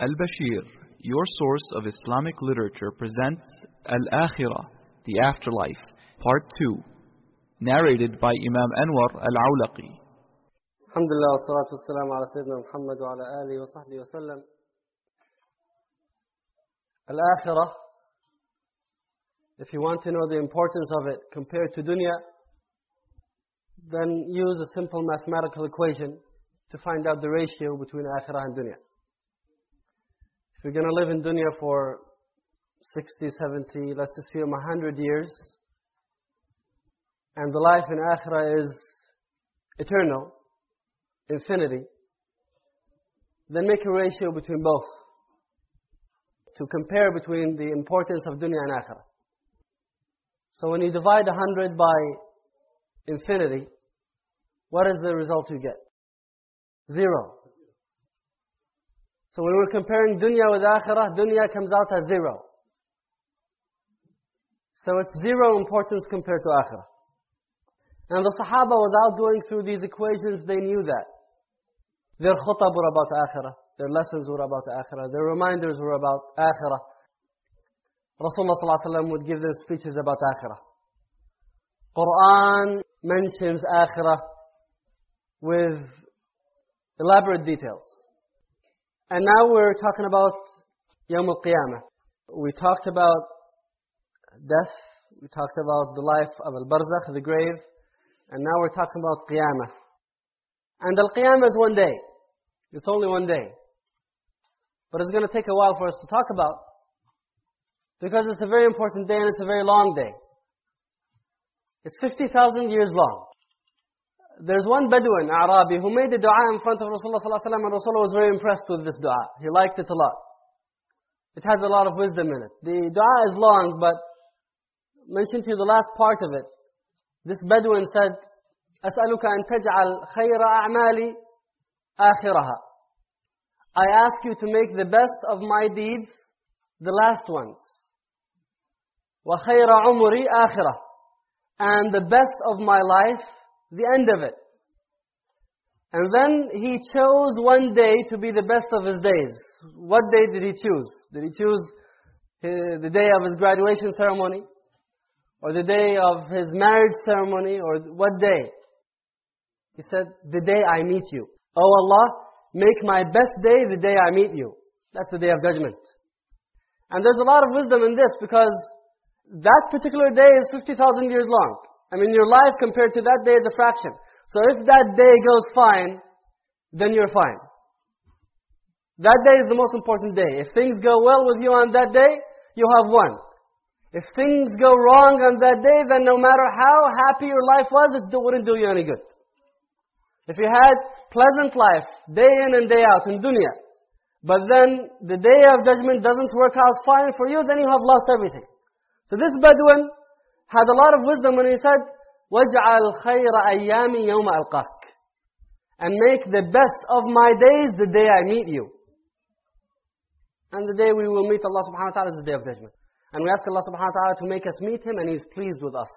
Al-Bashir, your source of Islamic literature, presents Al-Akhirah, the Afterlife, Part 2, narrated by Imam Anwar Al-Awlaqi. Alhamdulillah, salatu ala Sayyidina Muhammad wa ala alihi wa sahbihi wa sallam. Al-Akhirah, if you want to know the importance of it compared to dunya, then use a simple mathematical equation to find out the ratio between Akhirah and dunya. You're going to live in dunya for 60, 70, let's assume 100 years, and the life in akhirah is eternal, infinity, then make a ratio between both to compare between the importance of dunya and akhirah. So when you divide 100 by infinity, what is the result you get? Zero. So when we're comparing dunya with akhirah, dunya comes out as zero. So it's zero importance compared to akhirah. And the Sahaba, without going through these equations, they knew that. Their khutab were about akhirah. Their lessons were about akhirah. Their reminders were about akhirah. Rasulullah ﷺ would give them speeches about akhirah. Quran mentions akhirah with elaborate details. And now we're talking about Yawm al-Qiyamah. We talked about death. We talked about the life of al-Barzakh, the grave. And now we're talking about Qiyamah. And al-Qiyamah is one day. It's only one day. But it's going to take a while for us to talk about. Because it's a very important day and it's a very long day. It's 50,000 years long There's one Bedouin, Arabi, who made a dua in front of Rasulullah ﷺ and Rasulullah was very impressed with this dua. He liked it a lot. It has a lot of wisdom in it. The dua is long, but mentioned to you the last part of it. This Bedouin said, أسألك أن تجعل خير أعمالي آخرها. I ask you to make the best of my deeds the last ones. وخير عمري آخرة. And the best of my life, the end of it. And then he chose one day to be the best of his days. What day did he choose? Did he choose the day of his graduation ceremony? Or the day of his marriage ceremony? Or what day? He said, the day I meet you. Oh Allah, make my best day the day I meet you. That's the day of judgment. And there's a lot of wisdom in this because that particular day is 50,000 years long. I mean, your life compared to that day is a fraction. So if that day goes fine, then you're fine. That day is the most important day. If things go well with you on that day, you have won. If things go wrong on that day, then no matter how happy your life was, it wouldn't do you any good. If you had pleasant life, day in and day out in dunya, but then the day of judgment doesn't work out fine for you, then you have lost everything. So this Bedouin had a lot of wisdom when he said, وَاجْعَلْ خَيْرَ أَيَّامِ يَوْمَ أَلْقَاكَ And make the best of my days the day I meet you. And the day we will meet Allah subhanahu wa ta'ala is the day of judgment. And we ask Allah subhanahu wa ta'ala to make us meet Him and He is pleased with us.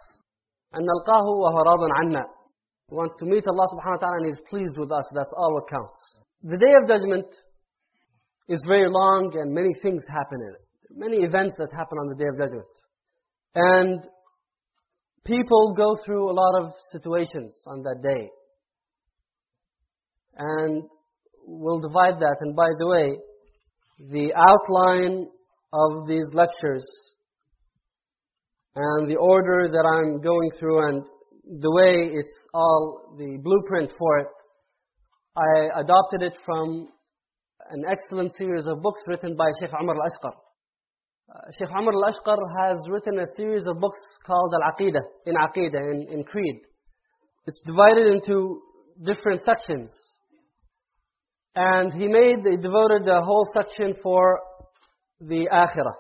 أَنْ نَلْقَاهُ وَهُوَ رَاضٌ عَنَّا We want to meet Allah subhanahu wa ta'ala and He is pleased with us. That's all what counts. The day of judgment is very long and many things happen in it. Many events that happen on the day of judgment. And people go through a lot of situations on that day. And we'll divide that. And by the way, the outline of these lectures and the order that I'm going through and the way it's all, the blueprint for it, I adopted it from an excellent series of books written by Sheikh Umar al-Ashqar. Uh, Sheikh Umar al-Ashqar has written a series of books called Al-Aqidah, in Aqidah, in, in Creed. It's divided into different sections. And he made, he devoted the whole section for the Akhirah.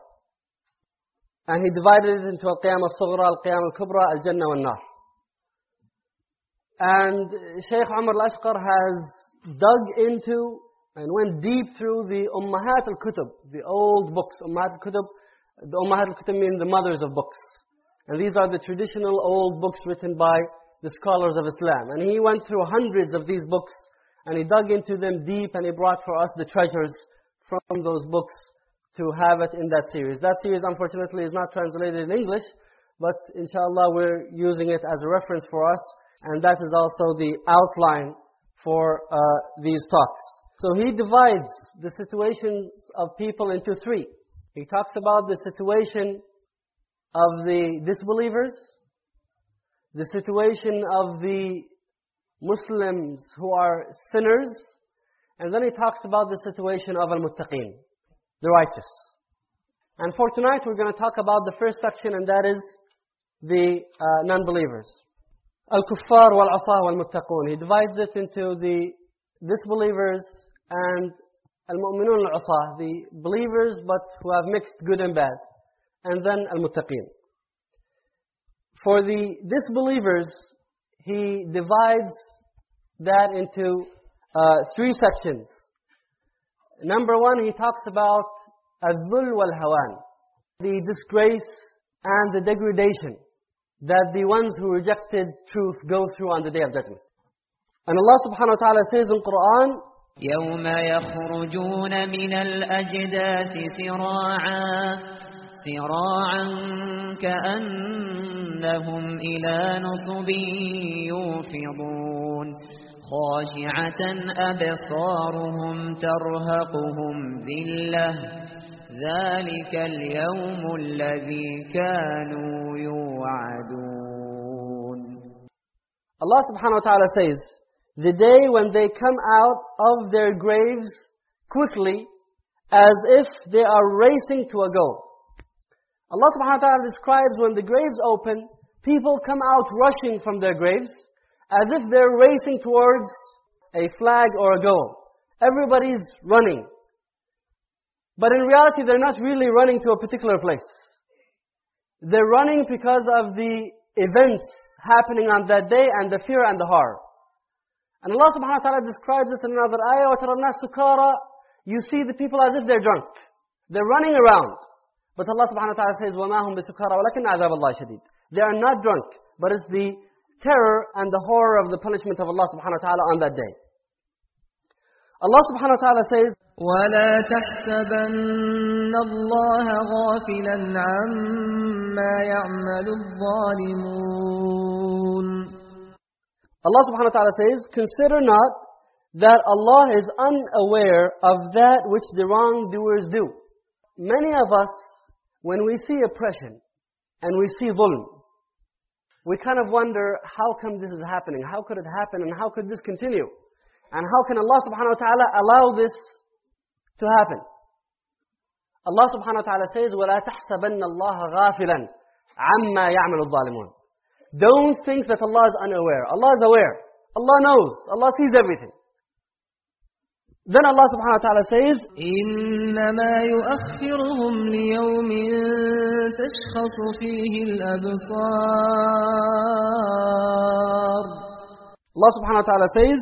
And he divided it into Al-Qiyam al-Sughra, Al-Qiyam al-Kubra, Al-Jannah wal-Nar. And Sheikh Umar al-Ashqar has dug into and went deep through the Ummahat al-Kutub, the old books. Ummahat al-Kutub, the Ummahat al-Kutub mean the mothers of books. And these are the traditional old books written by the scholars of Islam. And he went through hundreds of these books, and he dug into them deep, and he brought for us the treasures from those books to have it in that series. That series, unfortunately, is not translated in English, but inshallah, we're using it as a reference for us, and that is also the outline for uh, these talks. So he divides the situations of people into three. He talks about the situation of the disbelievers, the situation of the Muslims who are sinners, and then he talks about the situation of al-muttaqeen, the righteous. And for tonight we're going to talk about the first section and that is the uh, non-believers. Al-kuffar wal-asah wal-muttaqoon. He divides it into the disbelievers and al-mu'minun al-asah, the believers but who have mixed good and bad. And then al-muttaqeen. For the disbelievers, he divides that into uh, three sections. Number one, he talks about al-dhul wal-hawan, the disgrace and the degradation that the ones who rejected truth go through on the Day of Judgment. And Allah subhanahu wa ta'ala says in Quran, يوم يخرجون من الأجداث سراعا سراعا كأنهم إلى نصب يوفضون. خاشعة أبصارهم ترهقهم ذلة ذلك اليوم الذي كانوا يوعدون. Subhanahu wa ta'ala says, the day when they come out of their graves quickly as if they are racing to a goal. Allah subhanahu wa ta'ala describes when the graves open, people come out rushing from their graves as if they're racing towards a flag or a goal. Everybody's running. But in reality, they're not really running to a particular place. They're running because of the events happening on that day and the fear and the horror. And Allah subhanahu wa ta'ala describes this in another ayah, وَتَرَى النَّاسُ سُكَارَى You see the people as if they're drunk. They're running around. But Allah subhanahu wa ta'ala says, وَمَا هُمْ بِسُكَارَى وَلَكِنْ عَذَابَ اللَّهِ شَدِيد They are not drunk, but it's the terror and the horror of the punishment of Allah subhanahu wa ta'ala on that day. Allah subhanahu wa ta'ala says, ولا تحسبن الله غافلا عما يعمل الظالمون Allah subhanahu wa ta'ala says, Consider not that Allah is unaware of that which the wrongdoers do. Many of us, when we see oppression and we see dhulm, we kind of wonder, how come this is happening? How could it happen? And how could this continue? And how can Allah subhanahu wa ta'ala allow this to happen? Allah subhanahu wa ta'ala says, وَلَا تَحْسَبَنَّ اللَّهَ غَافِلًا عَمَّا يَعْمَلُ الظَّالِمُونَ Don't think that Allah is unaware. Allah is aware. Allah knows. Allah sees everything. Then Allah subhanahu wa ta'ala says, إنما يؤخرهم ليوم تشخص فيه الأبصار Allah subhanahu wa ta'ala says,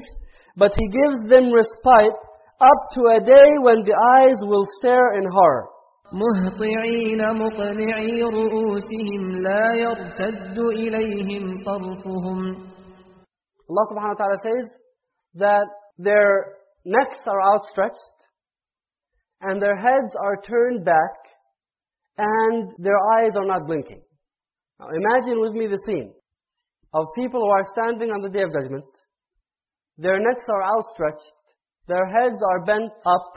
But He gives them respite up to a day when the eyes will stare in horror. مهطعين مقنعي رؤوسهم لا يرتد إليهم طرفهم Allah subhanahu wa ta'ala says that their necks are outstretched and their heads are turned back and their eyes are not blinking. Now imagine with me the scene of people who are standing on the Day of Judgment. Their necks are outstretched, their heads are bent up,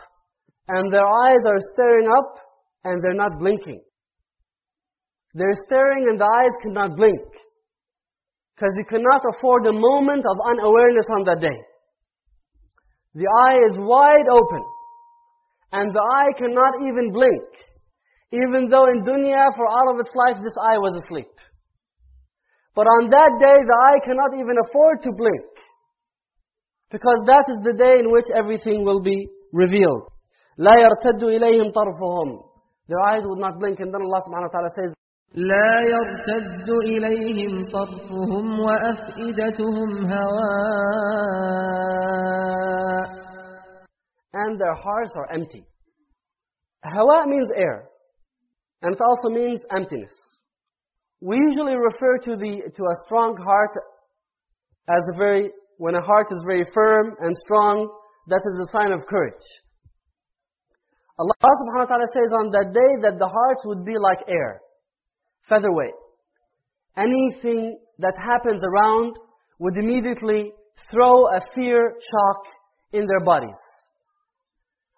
and their eyes are staring up and they're not blinking. They're staring and the eyes cannot blink. Because you cannot afford a moment of unawareness on that day. The eye is wide open. And the eye cannot even blink. Even though in dunya, for all of its life, this eye was asleep. But on that day, the eye cannot even afford to blink. Because that is the day in which everything will be revealed. لا يرتد إليهم طرفهم Their eyes would not blink. And then Allah subhanahu wa ta'ala says, لا يرتد إليهم طرفهم وأفئدتهم هواء and their hearts are empty. Hawa means air. And it also means emptiness. We usually refer to, the, to a strong heart as a very, when a heart is very firm and strong, that is a sign of courage. Allah subhanahu wa ta'ala says on that day that the hearts would be like air, featherweight. Anything that happens around would immediately throw a fear shock in their bodies.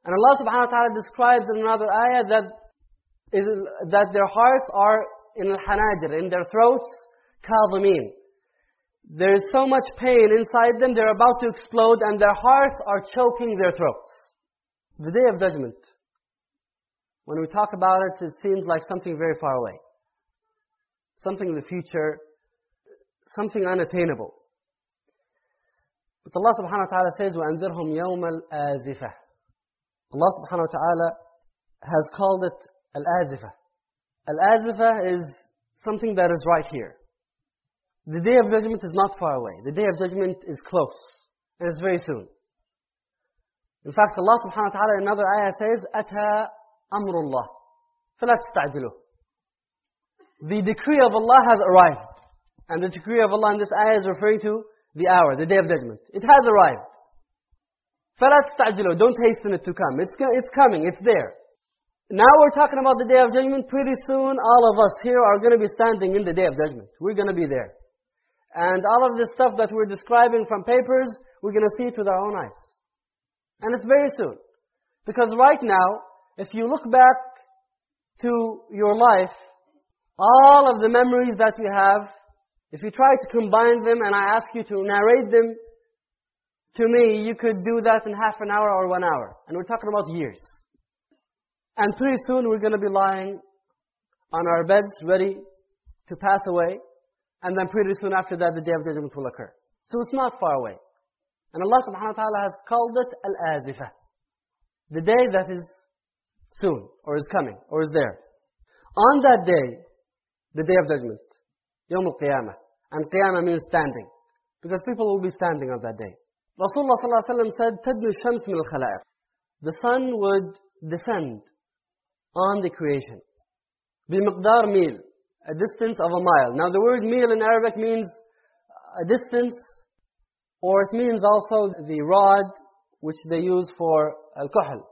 And Allah subhanahu wa ta'ala describes in another ayah that, is, that their hearts are in al-hanajir, in their throats, kadhimin. There is so much pain inside them, they're about to explode, and their hearts are choking their throats. The day of judgment. When we talk about it, it seems like something very far away. Something in the future, something unattainable. But Allah subhanahu wa ta'ala says, وَأَنذِرْهُمْ يَوْمَ الْآزِفَةِ Allah subhanahu wa ta'ala has called it al-azifah. Al-azifah is something that is right here. The day of judgment is not far away. The day of judgment is close. And it's very soon. In fact, Allah subhanahu wa ta'ala in another ayah says, أَتَى أَمْرُ اللَّهِ فَلَا تَسْتَعْجِلُهُ The decree of Allah has arrived. And the decree of Allah in this ayah is referring to the hour, the day of judgment. It has arrived. فَلَا تَسْتَعْجِلُهُ Don't hasten it to come. It's, it's coming. It's there. Now we're talking about the day of judgment. Pretty soon, all of us here are going to be standing in the day of judgment. We're going to be there. And all of this stuff that we're describing from papers, we're going to see it with our own eyes. And it's very soon. Because right now, if you look back to your life, all of the memories that you have, if you try to combine them and I ask you to narrate them to me, you could do that in half an hour or one hour. And we're talking about years. And pretty soon we're going to be lying on our beds ready to pass away. And then pretty soon after that, the day of judgment will occur. So it's not far away. And Allah subhanahu wa ta'ala has called it al-azifah. The day that is soon, or is coming, or is there. On that day, the day of judgment, Yawm al-Qiyamah. And Qiyamah means standing. Because people will be standing on that day. Rasulullah sallallahu alayhi wa said, تَدْنُ الشَّمْسِ مِنَ الْخَلَائِقِ The sun would descend on the creation. بِمِقْدَار mil, a distance of a mile. Now the word mil in Arabic means a distance, or it means also the rod which they use for al-kuhl,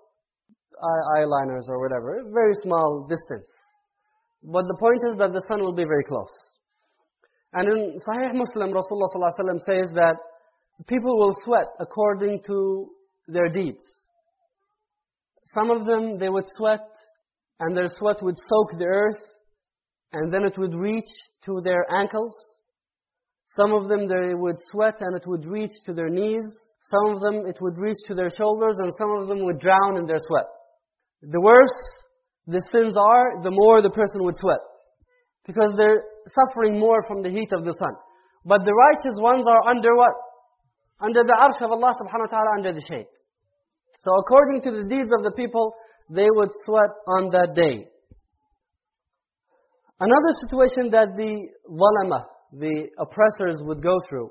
eyeliners or whatever. Very small distance. But the point is that the sun will be very close. And in Sahih Muslim, Rasulullah ﷺ says that people will sweat according to their deeds. Some of them, they would sweat, and their sweat would soak the earth, and then it would reach to their ankles. Some of them, they would sweat, and it would reach to their knees. Some of them, it would reach to their shoulders, and some of them would drown in their sweat. The worse the sins are, the more the person would sweat. Because they're suffering more from the heat of the sun. But the righteous ones are under what? Under the arsh of Allah subhanahu wa ta'ala, under the shade. So according to the deeds of the people, they would sweat on that day. Another situation that the walama, the oppressors would go through.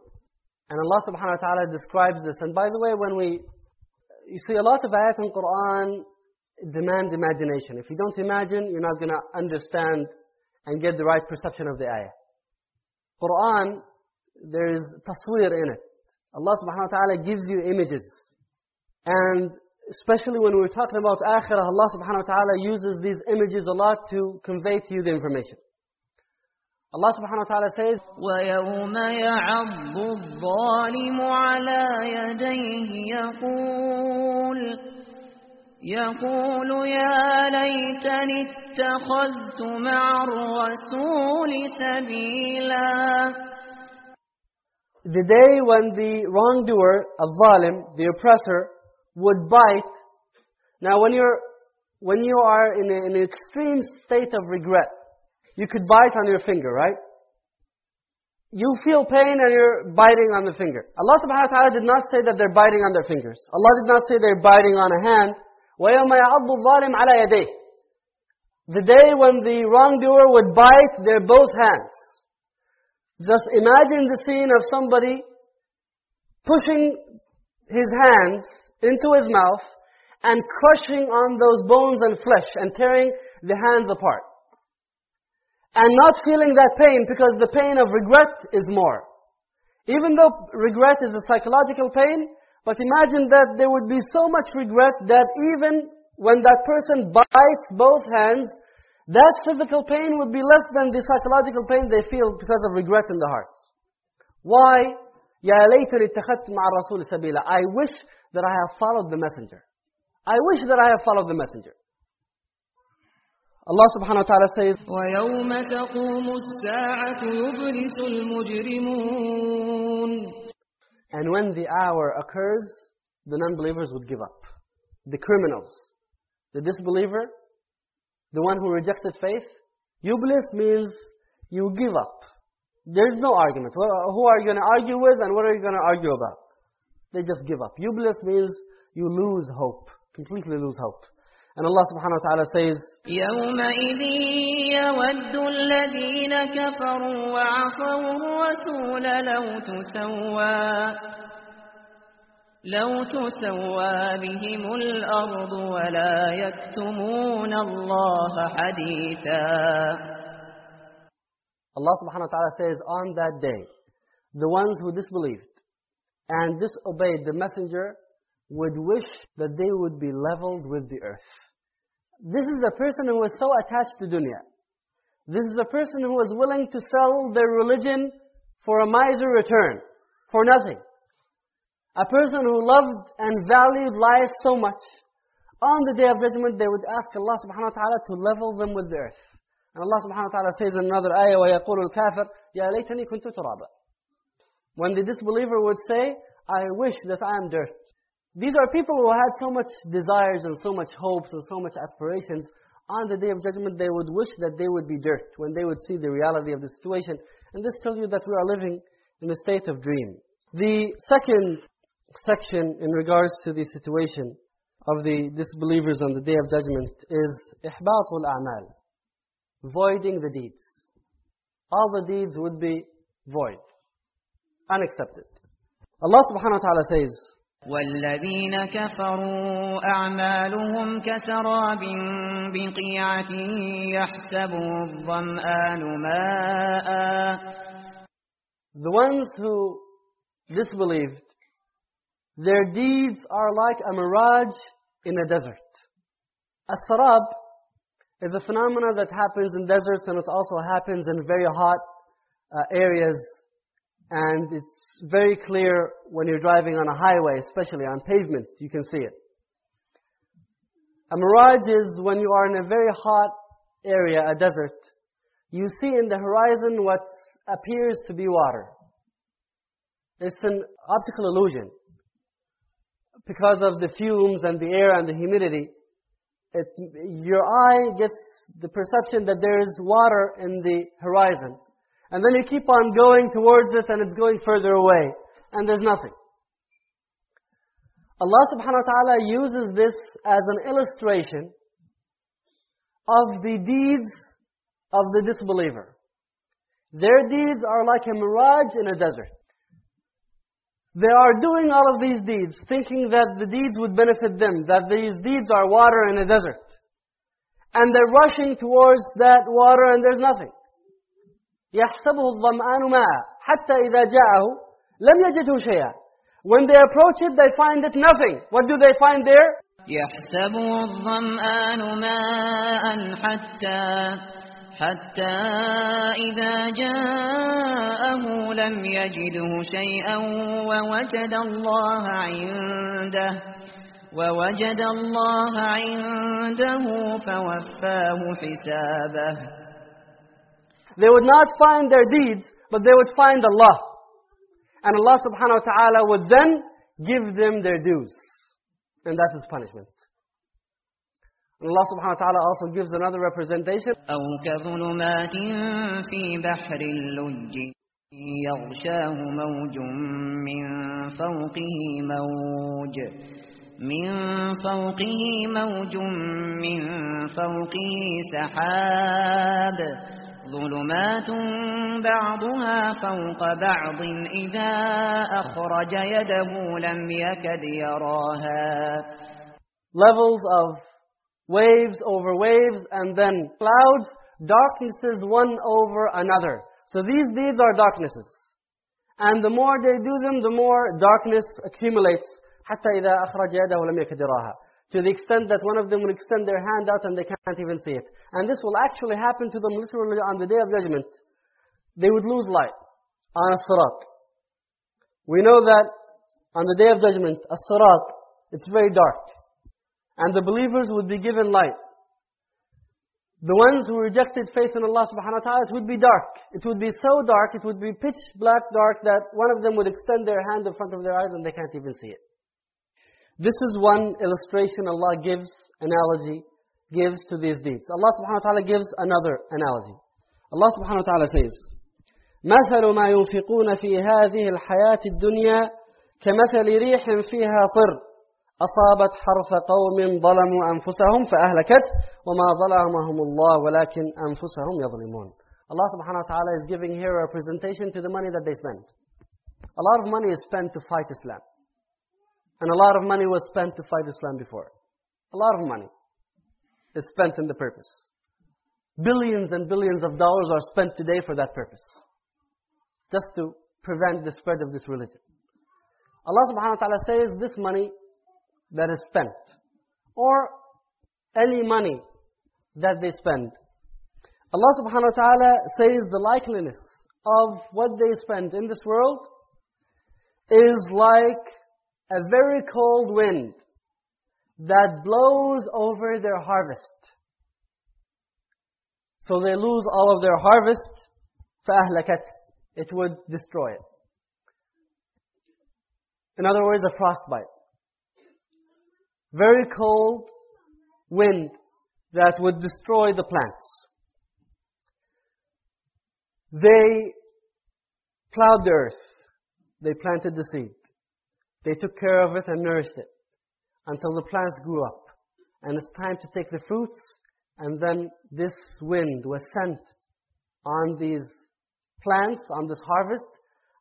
And Allah subhanahu wa ta'ala describes this. And by the way, when we, you see a lot of ayat in Qur'an demand imagination. If you don't imagine, you're not going to understand and get the right perception of the ayah. Qur'an, there is tasweer in it. Allah subhanahu wa ta'ala gives you images. And especially when we're talking about akhirah, Allah subhanahu wa ta'ala uses these images a lot to convey to you the information. Allah subhanahu wa ta'ala says, وَيَوْمَ يَعَضُّ الظَّالِمُ عَلَى يَدَيْهِ يَقُولُ يقول يا ليتني اتخذت مع الرسول سبيلا The day when the wrongdoer, al-zalim, the oppressor, would bite. Now when you're, when you are in, a, in an extreme state of regret, you could bite on your finger, right? You feel pain and you're biting on the finger. Allah subhanahu wa ta'ala did not say that they're biting on their fingers. Allah did not say they're biting on a hand. وَيَوْمَ يَعَضُّ الظَّالِمْ عَلَى يَدَيْهِ The day when the wrongdoer would bite their both hands. Just imagine the scene of somebody pushing his hands into his mouth and crushing on those bones and flesh and tearing the hands apart. And not feeling that pain because the pain of regret is more. Even though regret is a psychological pain, but imagine that there would be so much regret that even when that person bites both hands, that physical pain would be less than the psychological pain they feel because of regret in their hearts. Why? يَا لَيْتَنِ اتَّخَذْتُ مَعَ الرَّسُولِ سَبِيلًا I wish that I have followed the messenger. I wish that I have followed the messenger. Allah subhanahu wa ta'ala says, ويوم تقوم الساعة يبلس المجرمون and when the hour occurs, the non-believers would give up. The criminals, the disbeliever, the one who rejected faith, Yublis means you give up. There's no argument. Uh, who are you going to argue with and what are you going to argue about? They just give up. Yublis means you lose hope, completely lose hope. And Allah subhanahu wa ta'ala says, يومئذ يود الذين كفروا وعصوا الرسول لو تسوى لو تسوى بهم الأرض ولا يكتمون الله حديثا Allah subhanahu wa ta'ala says, on that day, the ones who disbelieved and disobeyed the messenger would wish that they would be leveled with the earth. This is a person who was so attached to dunya. This is a person who was willing to sell their religion for a miser return, for nothing. A person who loved and valued life so much. On the day of judgment, they would ask Allah subhanahu wa ta'ala to level them with the earth. And Allah subhanahu wa ta'ala says in another ayah, وَيَقُولُ الْكَافِرُ يَا لَيْتَنِي كُنْتُ تُرَابًا When the disbeliever would say, I wish that I am dirt. These are people who had so much desires and so much hopes and so much aspirations. On the day of judgment, they would wish that they would be dirt when they would see the reality of the situation. And this tells you that we are living in a state of dream. The second section in regards to the situation of the disbelievers on the day of judgment is إحباط الأعمال voiding the deeds. All the deeds would be void, unaccepted. Allah subhanahu wa ta'ala says, والذين كفروا أعمالهم كسراب بقيعة يحسبه الظمآن ماء The ones who disbelieved, their deeds are like a mirage in a desert. As-sarab is a phenomenon that happens in deserts and it also happens in very hot uh, areas. And it's very clear when you're driving on a highway, especially on pavement, you can see it. A mirage is when you are in a very hot area, a desert. You see in the horizon what appears to be water. It's an optical illusion. Because of the fumes and the air and the humidity, it, your eye gets the perception that there is water in the horizon. And then you keep on going towards it and it's going further away. And there's nothing. Allah subhanahu wa ta'ala uses this as an illustration of the deeds of the disbeliever. Their deeds are like a mirage in a desert. They are doing all of these deeds, thinking that the deeds would benefit them, that these deeds are water in a desert. And they're rushing towards that water and there's nothing. يحسبه الظمآن ماء حتى إذا جاءه لم يجده شيئا When they approach it, they find it nothing. What do they find there? يحسبه الظمآن ماء حتى حتى إذا جاءه لم يجده شيئا ووجد الله عنده ووجد الله عنده فوفاه حسابه They would not find their deeds, but they would find Allah. And Allah subhanahu wa ta'ala would then give them their dues. And that is punishment. And Allah subhanahu wa ta'ala also gives another representation. أو كظلمات في بحر اللج يغشاه موج من فوقه موج من فوقه موج من فوقه سحاب ظلمات بعضها فوق بعض إذا أخرج يده لم يكد يراها Levels of waves over waves and then clouds, darknesses one over another. So these deeds are darknesses. And the more they do them, the more darkness accumulates. حتى إذا أخرج يده لم يكد يراها. to the extent that one of them will extend their hand out and they can't even see it. And this will actually happen to them literally on the day of judgment. They would lose light on a sirat. We know that on the day of judgment, a sirat, it's very dark. And the believers would be given light. The ones who rejected faith in Allah subhanahu wa ta'ala, it would be dark. It would be so dark, it would be pitch black dark that one of them would extend their hand in front of their eyes and they can't even see it. This is one illustration Allah gives, analogy, gives to these deeds. Allah subhanahu wa ta'ala gives another analogy. Allah subhanahu wa ta'ala says, مثل ما ينفقون في هذه الحياة الدنيا كمثل ريح فيها صر أصابت حرث قوم ظلموا أنفسهم فأهلكت وما ظلمهم الله ولكن أنفسهم يظلمون Allah subhanahu wa ta'ala is giving here a representation to the money that they spend. A lot of money is spent to fight Islam. And a lot of money was spent to fight Islam before. A lot of money is spent in the purpose. Billions and billions of dollars are spent today for that purpose. Just to prevent the spread of this religion. Allah subhanahu wa ta'ala says this money that is spent, or any money that they spend. Allah subhanahu wa ta'ala says the likeliness of what they spend in this world is like a very cold wind that blows over their harvest. So they lose all of their harvest, فَأَهْلَكَتْ It would destroy it. In other words, a frostbite very cold wind that would destroy the plants. They plowed the earth. They planted the seed. They took care of it and nourished it until the plants grew up. And it's time to take the fruits. And then this wind was sent on these plants, on this harvest,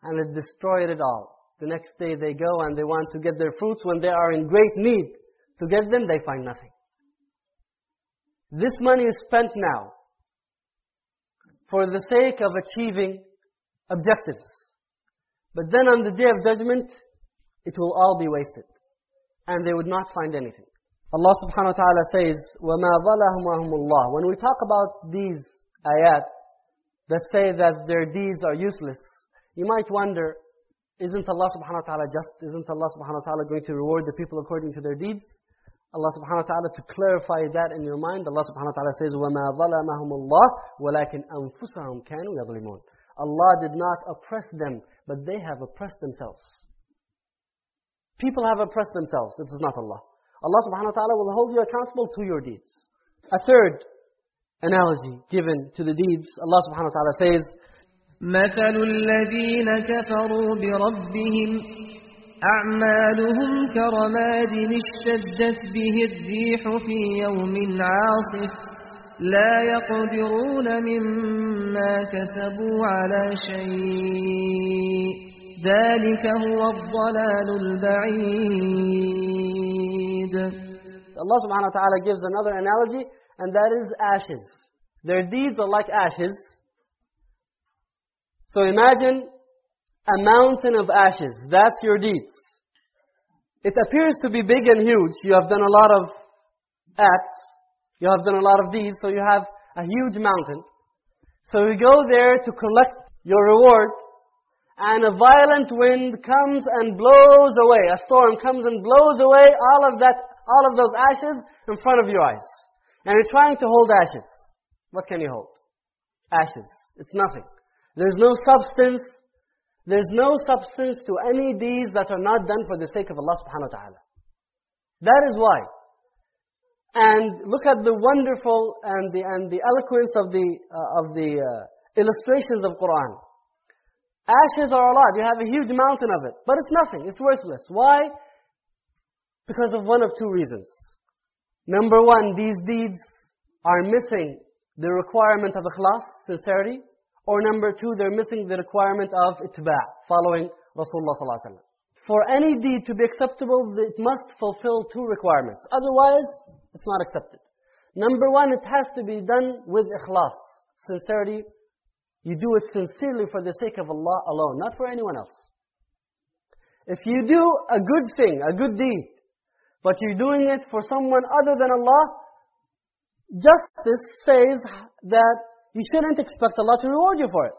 and it destroyed it all. The next day they go and they want to get their fruits when they are in great need. To get them, they find nothing. This money is spent now for the sake of achieving objectives. But then on the day of judgment, it will all be wasted. And they would not find anything. Allah subhanahu wa ta'ala says, وَمَا ظَلَهُمَهُمُ اللَّهُ When we talk about these ayat that say that their deeds are useless, you might wonder, isn't Allah subhanahu wa ta'ala just? Isn't Allah subhanahu wa ta'ala going to reward the people according to their deeds? Allah subhanahu wa ta'ala, to clarify that in your mind, Allah subhanahu wa ta'ala says, وَمَا ظَلَمَهُمُ اللَّهُ وَلَكِنْ أَنفُسَهُمْ كَانُوا يَظْلِمُونَ Allah did not oppress them, but they have oppressed themselves. People have oppressed themselves. It is not Allah. Allah subhanahu wa ta'ala will hold you accountable to your deeds. A third analogy given to the deeds, Allah subhanahu wa ta'ala says, مثل الذين كفروا بربهم أعمالهم كرماد اشتدت به الريح في يوم عاصف لا يقدرون مما كسبوا على شيء ذلك هو الضلال البعيد Allah subhanahu wa ta'ala gives another analogy, and that is ashes. Their deeds are like ashes. So imagine a mountain of ashes. That's your deeds. It appears to be big and huge. You have done a lot of acts. You have done a lot of deeds, so you have a huge mountain. So you go there to collect your reward, and a violent wind comes and blows away. A storm comes and blows away all of that, all of those ashes in front of your eyes. And you're trying to hold ashes. What can you hold? Ashes. It's nothing. There's no substance. There's no substance to any deeds that are not done for the sake of Allah subhanahu wa ta'ala. That is why. And look at the wonderful and the, and the eloquence of the, uh, of the uh, illustrations of Qur'an. Ashes are a lot. You have a huge mountain of it. But it's nothing. It's worthless. Why? Because of one of two reasons. Number one, these deeds are missing the requirement of ikhlas, sincerity. Or number two, they're missing the requirement of itba' following Rasulullah sallallahu For any deed to be acceptable, it must fulfill two requirements. Otherwise, it's not accepted. Number one, it has to be done with ikhlas, sincerity. You do it sincerely for the sake of Allah alone, not for anyone else. If you do a good thing, a good deed, but you're doing it for someone other than Allah, justice says that you shouldn't expect Allah to reward you for it.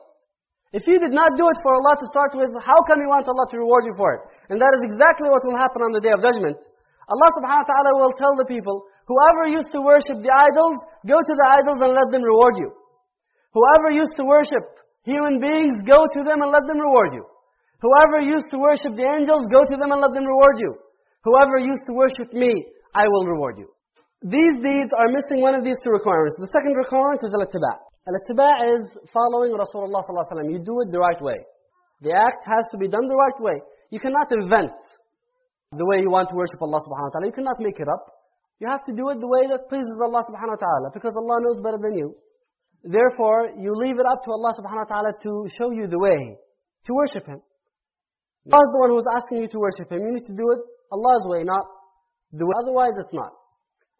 If you did not do it for Allah to start with, how can you want Allah to reward you for it? And that is exactly what will happen on the Day of Judgment. Allah subhanahu wa ta'ala will tell the people, whoever used to worship the idols, go to the idols and let them reward you. Whoever used to worship human beings, go to them and let them reward you. Whoever used to worship the angels, go to them and let them reward you. Whoever used to worship me, I will reward you. These deeds are missing one of these two requirements. The second requirement is al-ittiba. Al-ittiba is following Rasulullah sallallahu You do it the right way. The act has to be done the right way. You cannot invent the way you want to worship Allah subhanahu wa ta'ala. You cannot make it up. You have to do it the way that pleases Allah subhanahu wa ta'ala because Allah knows better than you. Therefore, you leave it up to Allah subhanahu wa ta'ala to show you the way to worship Him. Allah is the one who is asking you to worship Him. You need to do it Allah's way, not the way. Otherwise, it's not.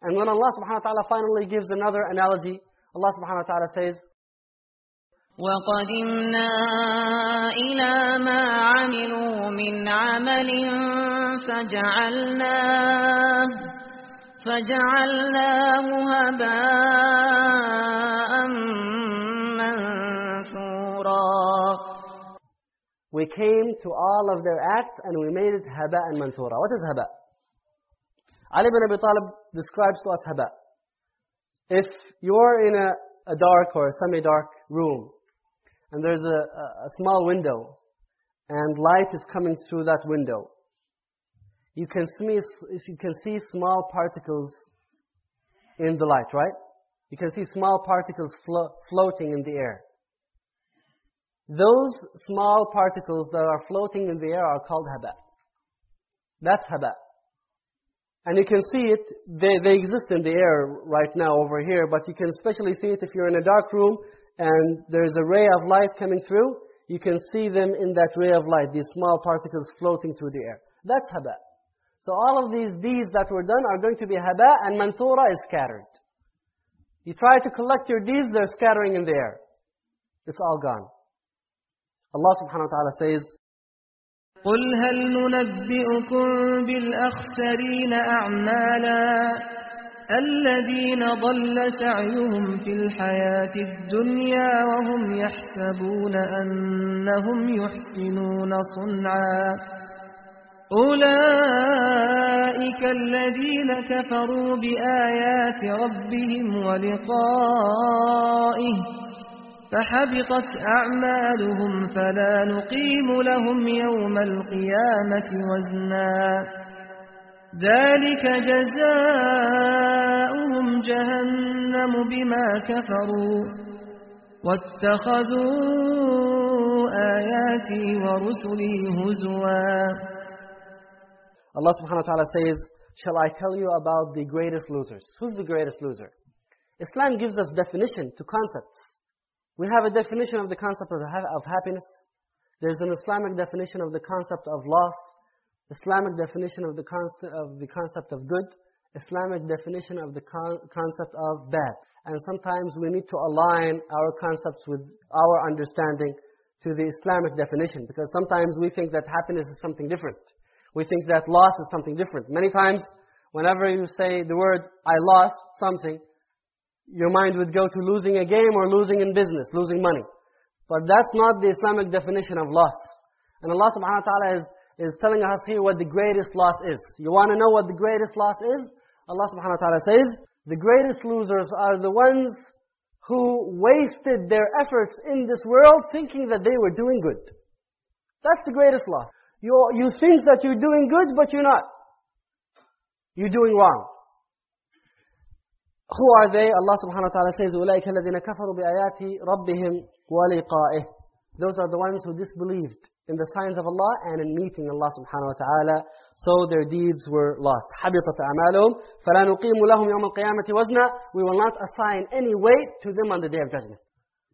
And when Allah subhanahu wa ta'ala finally gives another analogy, Allah subhanahu wa ta'ala says, وَقَدِمْنَا إِلَى مَا عَمِلُوا مِنْ عَمَلٍ فَجَعَلْنَاهُ فَجَعَلْنَاهُ هَبَاءً We came to all of their acts and we made it haba and manthura. What is haba? Ali ibn Abi Talib describes to us haba. If you're in a, a dark or a semi-dark room, and there's a, a, a small window, and light is coming through that window, you can see, you can see small particles in the light, right? You can see small particles flo floating in the air. Those small particles that are floating in the air are called haba. That's haba. And you can see it, they, they exist in the air right now over here, but you can especially see it if you're in a dark room and there's a ray of light coming through, you can see them in that ray of light, these small particles floating through the air. That's haba. So all of these deeds that were done are going to be haba and manthura is scattered. You try to collect your deeds, they're scattering in the air. It's all gone. Allah subhanahu wa ta'ala says, قل هل ننبئكم بالأخسرين أعمالا الذين ضل سعيهم في الحياة الدنيا وهم يحسبون أنهم يحسنون صنعا أولئك الذين كفروا بآيات ربهم ولقائه فحبطت أعمالهم فلا نقيم لهم يوم القيامة وزنا ذلك جزاؤهم جهنم بما كفروا واتخذوا آياتي ورسلي هزوا Allah subhanahu wa says, Shall I tell you about the greatest losers? Who's the greatest loser? Islam gives us definition to concepts. We have a definition of the concept of, of happiness. There's an Islamic definition of the concept of loss. Islamic definition of the, concept of the concept of good. Islamic definition of the con concept of bad. And sometimes we need to align our concepts with our understanding to the Islamic definition. Because sometimes we think that happiness is something different. We think that loss is something different. Many times, whenever you say the word, I lost something, your mind would go to losing a game or losing in business, losing money. But that's not the Islamic definition of loss. And Allah subhanahu wa ta'ala is, is telling us here what the greatest loss is. You want to know what the greatest loss is? Allah subhanahu wa ta'ala says, the greatest losers are the ones who wasted their efforts in this world thinking that they were doing good. That's the greatest loss. You, you think that you're doing good, but you're not. You're doing wrong. Who are they? Allah subhanahu wa ta'ala says, أُولَٰئِكَ الَّذِينَ كَفَرُوا بِآيَاتِ رَبِّهِمْ وَلِقَائِهِ Those are the ones who disbelieved in the signs of Allah and in meeting Allah subhanahu wa ta'ala. So their deeds were lost. حَبِطَتْ أَعْمَالُهُمْ فَلَا نُقِيمُ لَهُمْ يَوْمَ الْقِيَامَةِ وَزْنًا We will not assign any weight to them on the Day of Judgment.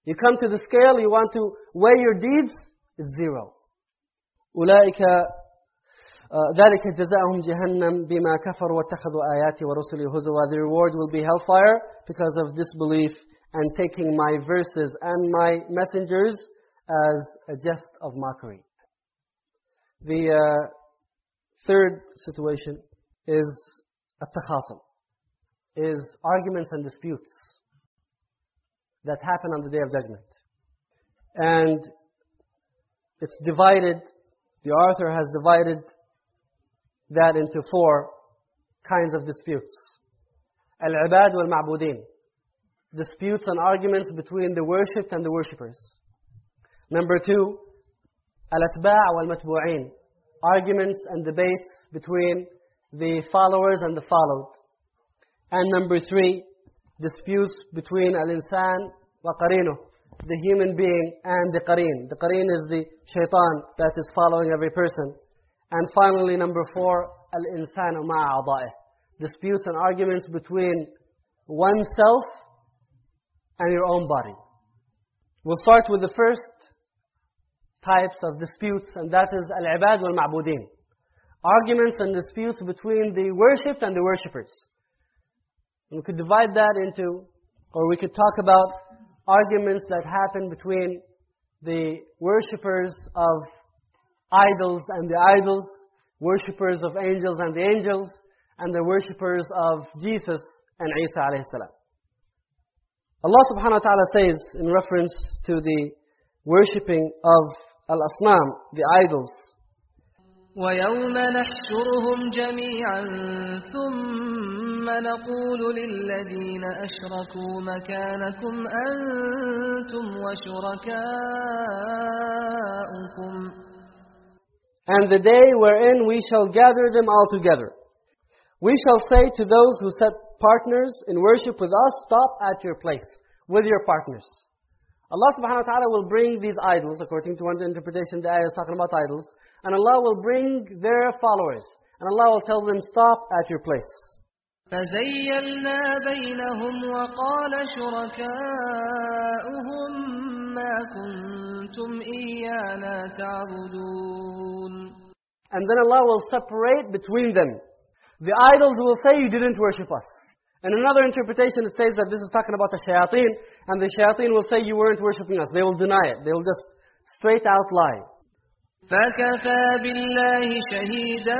You come to the scale, you want to weigh your deeds, it's zero. أولئك ذلك جزاؤهم جهنم بما كفروا واتخذوا آياتي ورسلي هزوا The reward will be hellfire because of disbelief and taking my verses and my messengers as a jest of mockery. The uh, third situation is التخاصم is arguments and disputes that happen on the day of judgment. And it's divided, the author has divided that into four kinds of disputes. Al-ibad wal-ma'budin. Disputes and arguments between the worshipped and the worshippers. Number two, al-atba' wal-matbu'in. Arguments and debates between the followers and the followed. And number three, disputes between al-insan wa qarinu, the human being and the qareen. The qareen is the shaitan that is following every person. And finally, number four, al-insanu ma'a Disputes and arguments between oneself and your own body. We'll start with the first types of disputes, and that is al-ibad wal-ma'budin. Arguments and disputes between the worshipped and the worshippers. We could divide that into, or we could talk about arguments that happen between the worshippers of idols and the idols, worshippers of angels and the angels, and the worshippers of Jesus and Isa alayhi salam. Allah subhanahu wa ta'ala says in reference to the worshipping of al-asnam, the idols, ويوم نحشرهم جميعا ثم نقول للذين أشركوا مكانكم أنتم وشركاؤكم And the day wherein we shall gather them all together. We shall say to those who set partners in worship with us, stop at your place with your partners. Allah subhanahu wa ta'ala will bring these idols, according to one interpretation, the ayah is talking about idols, and Allah will bring their followers. And Allah will tell them, stop at your place. فزيلنا بينهم وقال شركاؤهم ما كنتم إيانا تعبدون And then Allah will separate between them. The idols will say, you didn't worship us. In another interpretation, it says that this is talking about the shayateen, and the shayateen will say, you weren't worshipping us. They will deny it. They will just straight out lie. فكفى بالله شهيدا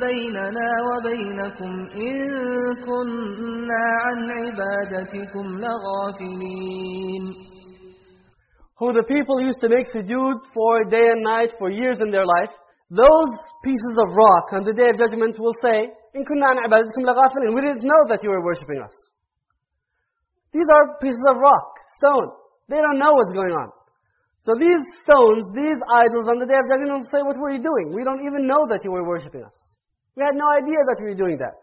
بيننا وبينكم إن كنا عن عبادتكم لغافلين Who the people used to make sujood for day and night for years in their life, those pieces of rock on the day of judgment will say, إن كنا عن عبادتكم لغافلين. We didn't know that you were worshipping us. These are pieces of rock, stone. They don't know what's going on. So these stones, these idols on the day of judgment will say, what were you doing? We don't even know that you were worshipping us. We had no idea that you were doing that.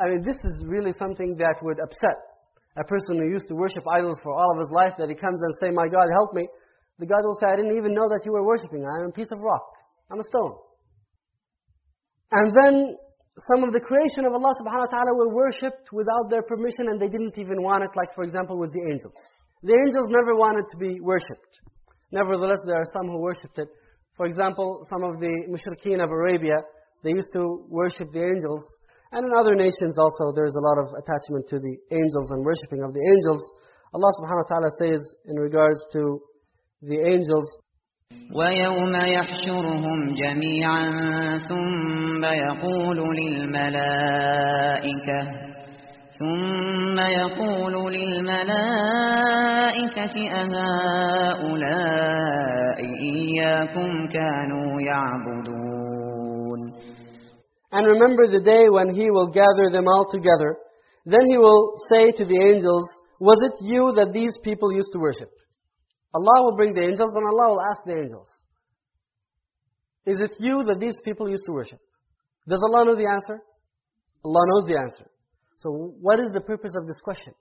I mean, this is really something that would upset a person who used to worship idols for all of his life, that he comes and say, my God, help me. The God will say, I didn't even know that you were worshipping. I'm a piece of rock. I'm a stone. And then some of the creation of Allah subhanahu wa ta'ala were worshipped without their permission and they didn't even want it, like for example with the angels. The angels never wanted to be worshipped. Nevertheless, there are some who worshipped it. For example, some of the mushrikeen of Arabia, they used to worship the angels. And in other nations also, there's a lot of attachment to the angels and worshipping of the angels. Allah subhanahu wa ta'ala says in regards to the angels, ويوم يحشرهم جميعا ثم يقول للملائكة ثم يقول للملائكة أهؤلاء إياكم كانوا يعبدون and remember the day when He will gather them all together. Then He will say to the angels, Was it you that these people used to worship? Allah will bring the angels and Allah will ask the angels, Is it you that these people used to worship? Does Allah know the answer? Allah knows the answer. So what is the purpose of this question?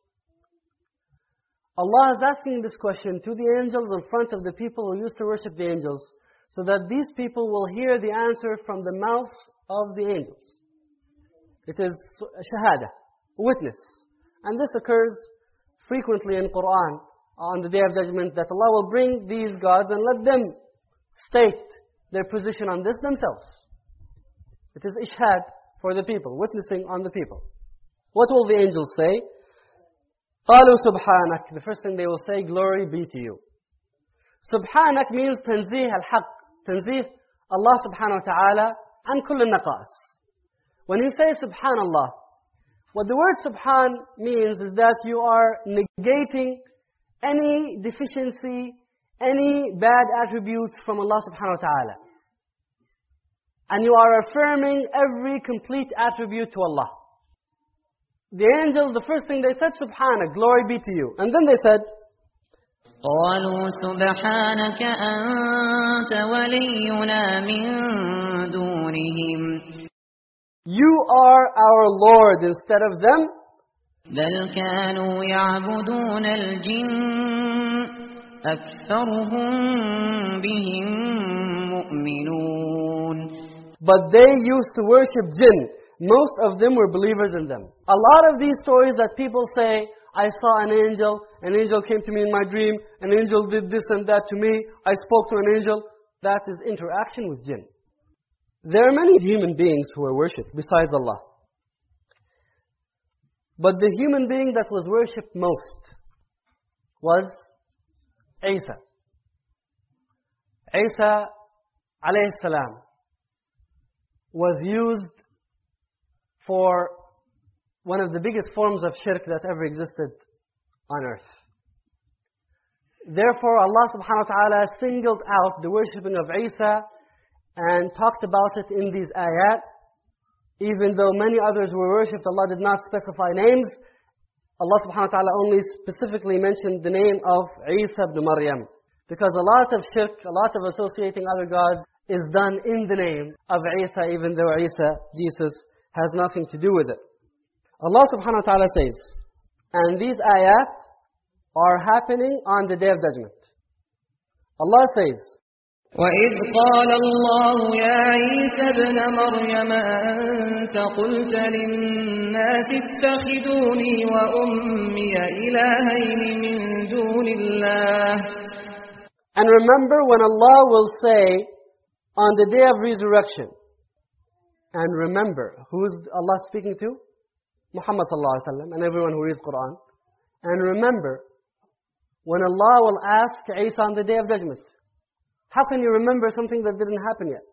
Allah is asking this question to the angels in front of the people who used to worship the angels, so that these people will hear the answer from the mouths of the angels. It is shahada, witness. And this occurs frequently in Qur'an on the Day of Judgment, that Allah will bring these gods and let them state their position on this themselves. It is ishhad for the people, witnessing on the people. What will the angels say? قالوا سبحانك The first thing they will say, glory be to you. سبحانك means تنزيه الحق. تنزيه Allah subhanahu wa ta'ala عن كل النقائص. When you say Subhanallah, what the word Subhan means is that you are negating any deficiency, any bad attributes from Allah subhanahu wa ta'ala. And you are affirming every complete attribute to Allah. The angels, the first thing they said, Subhana, glory be to you. And then they said, قالوا سبحانك أنت ولينا من دونهم You are our Lord instead of them. بل كانوا يعبدون الجن أكثرهم بهم مؤمنون But they used to worship jinn. Most of them were believers in them. A lot of these stories that people say, I saw an angel, an angel came to me in my dream, an angel did this and that to me, I spoke to an angel, that is interaction with jinn. There are many human beings who are worshipped besides Allah. But the human being that was worshipped most was Isa. Isa alayhi salam was used for one of the biggest forms of shirk that ever existed on earth. Therefore, Allah subhanahu wa ta'ala singled out the worshipping of Isa and talked about it in these ayat. Even though many others were worshipped, Allah did not specify names. Allah subhanahu wa ta'ala only specifically mentioned the name of Isa ibn Maryam. Because a lot of shirk, a lot of associating other gods is done in the name of Isa, even though Isa, Jesus, has nothing to do with it. Allah subhanahu wa ta'ala says, and these ayat are happening on the Day of Judgment. Allah says, وإذ قال الله يا عيسى ابن مريم أنت قلت للناس اتخذوني وأمي إلهين من دون الله And remember when Allah will say on the day of resurrection, and remember, who is Allah speaking to? Muhammad sallallahu alaihi wasallam and everyone who reads Quran. And remember, when Allah will ask Isa on the day of judgment, how can you remember something that didn't happen yet?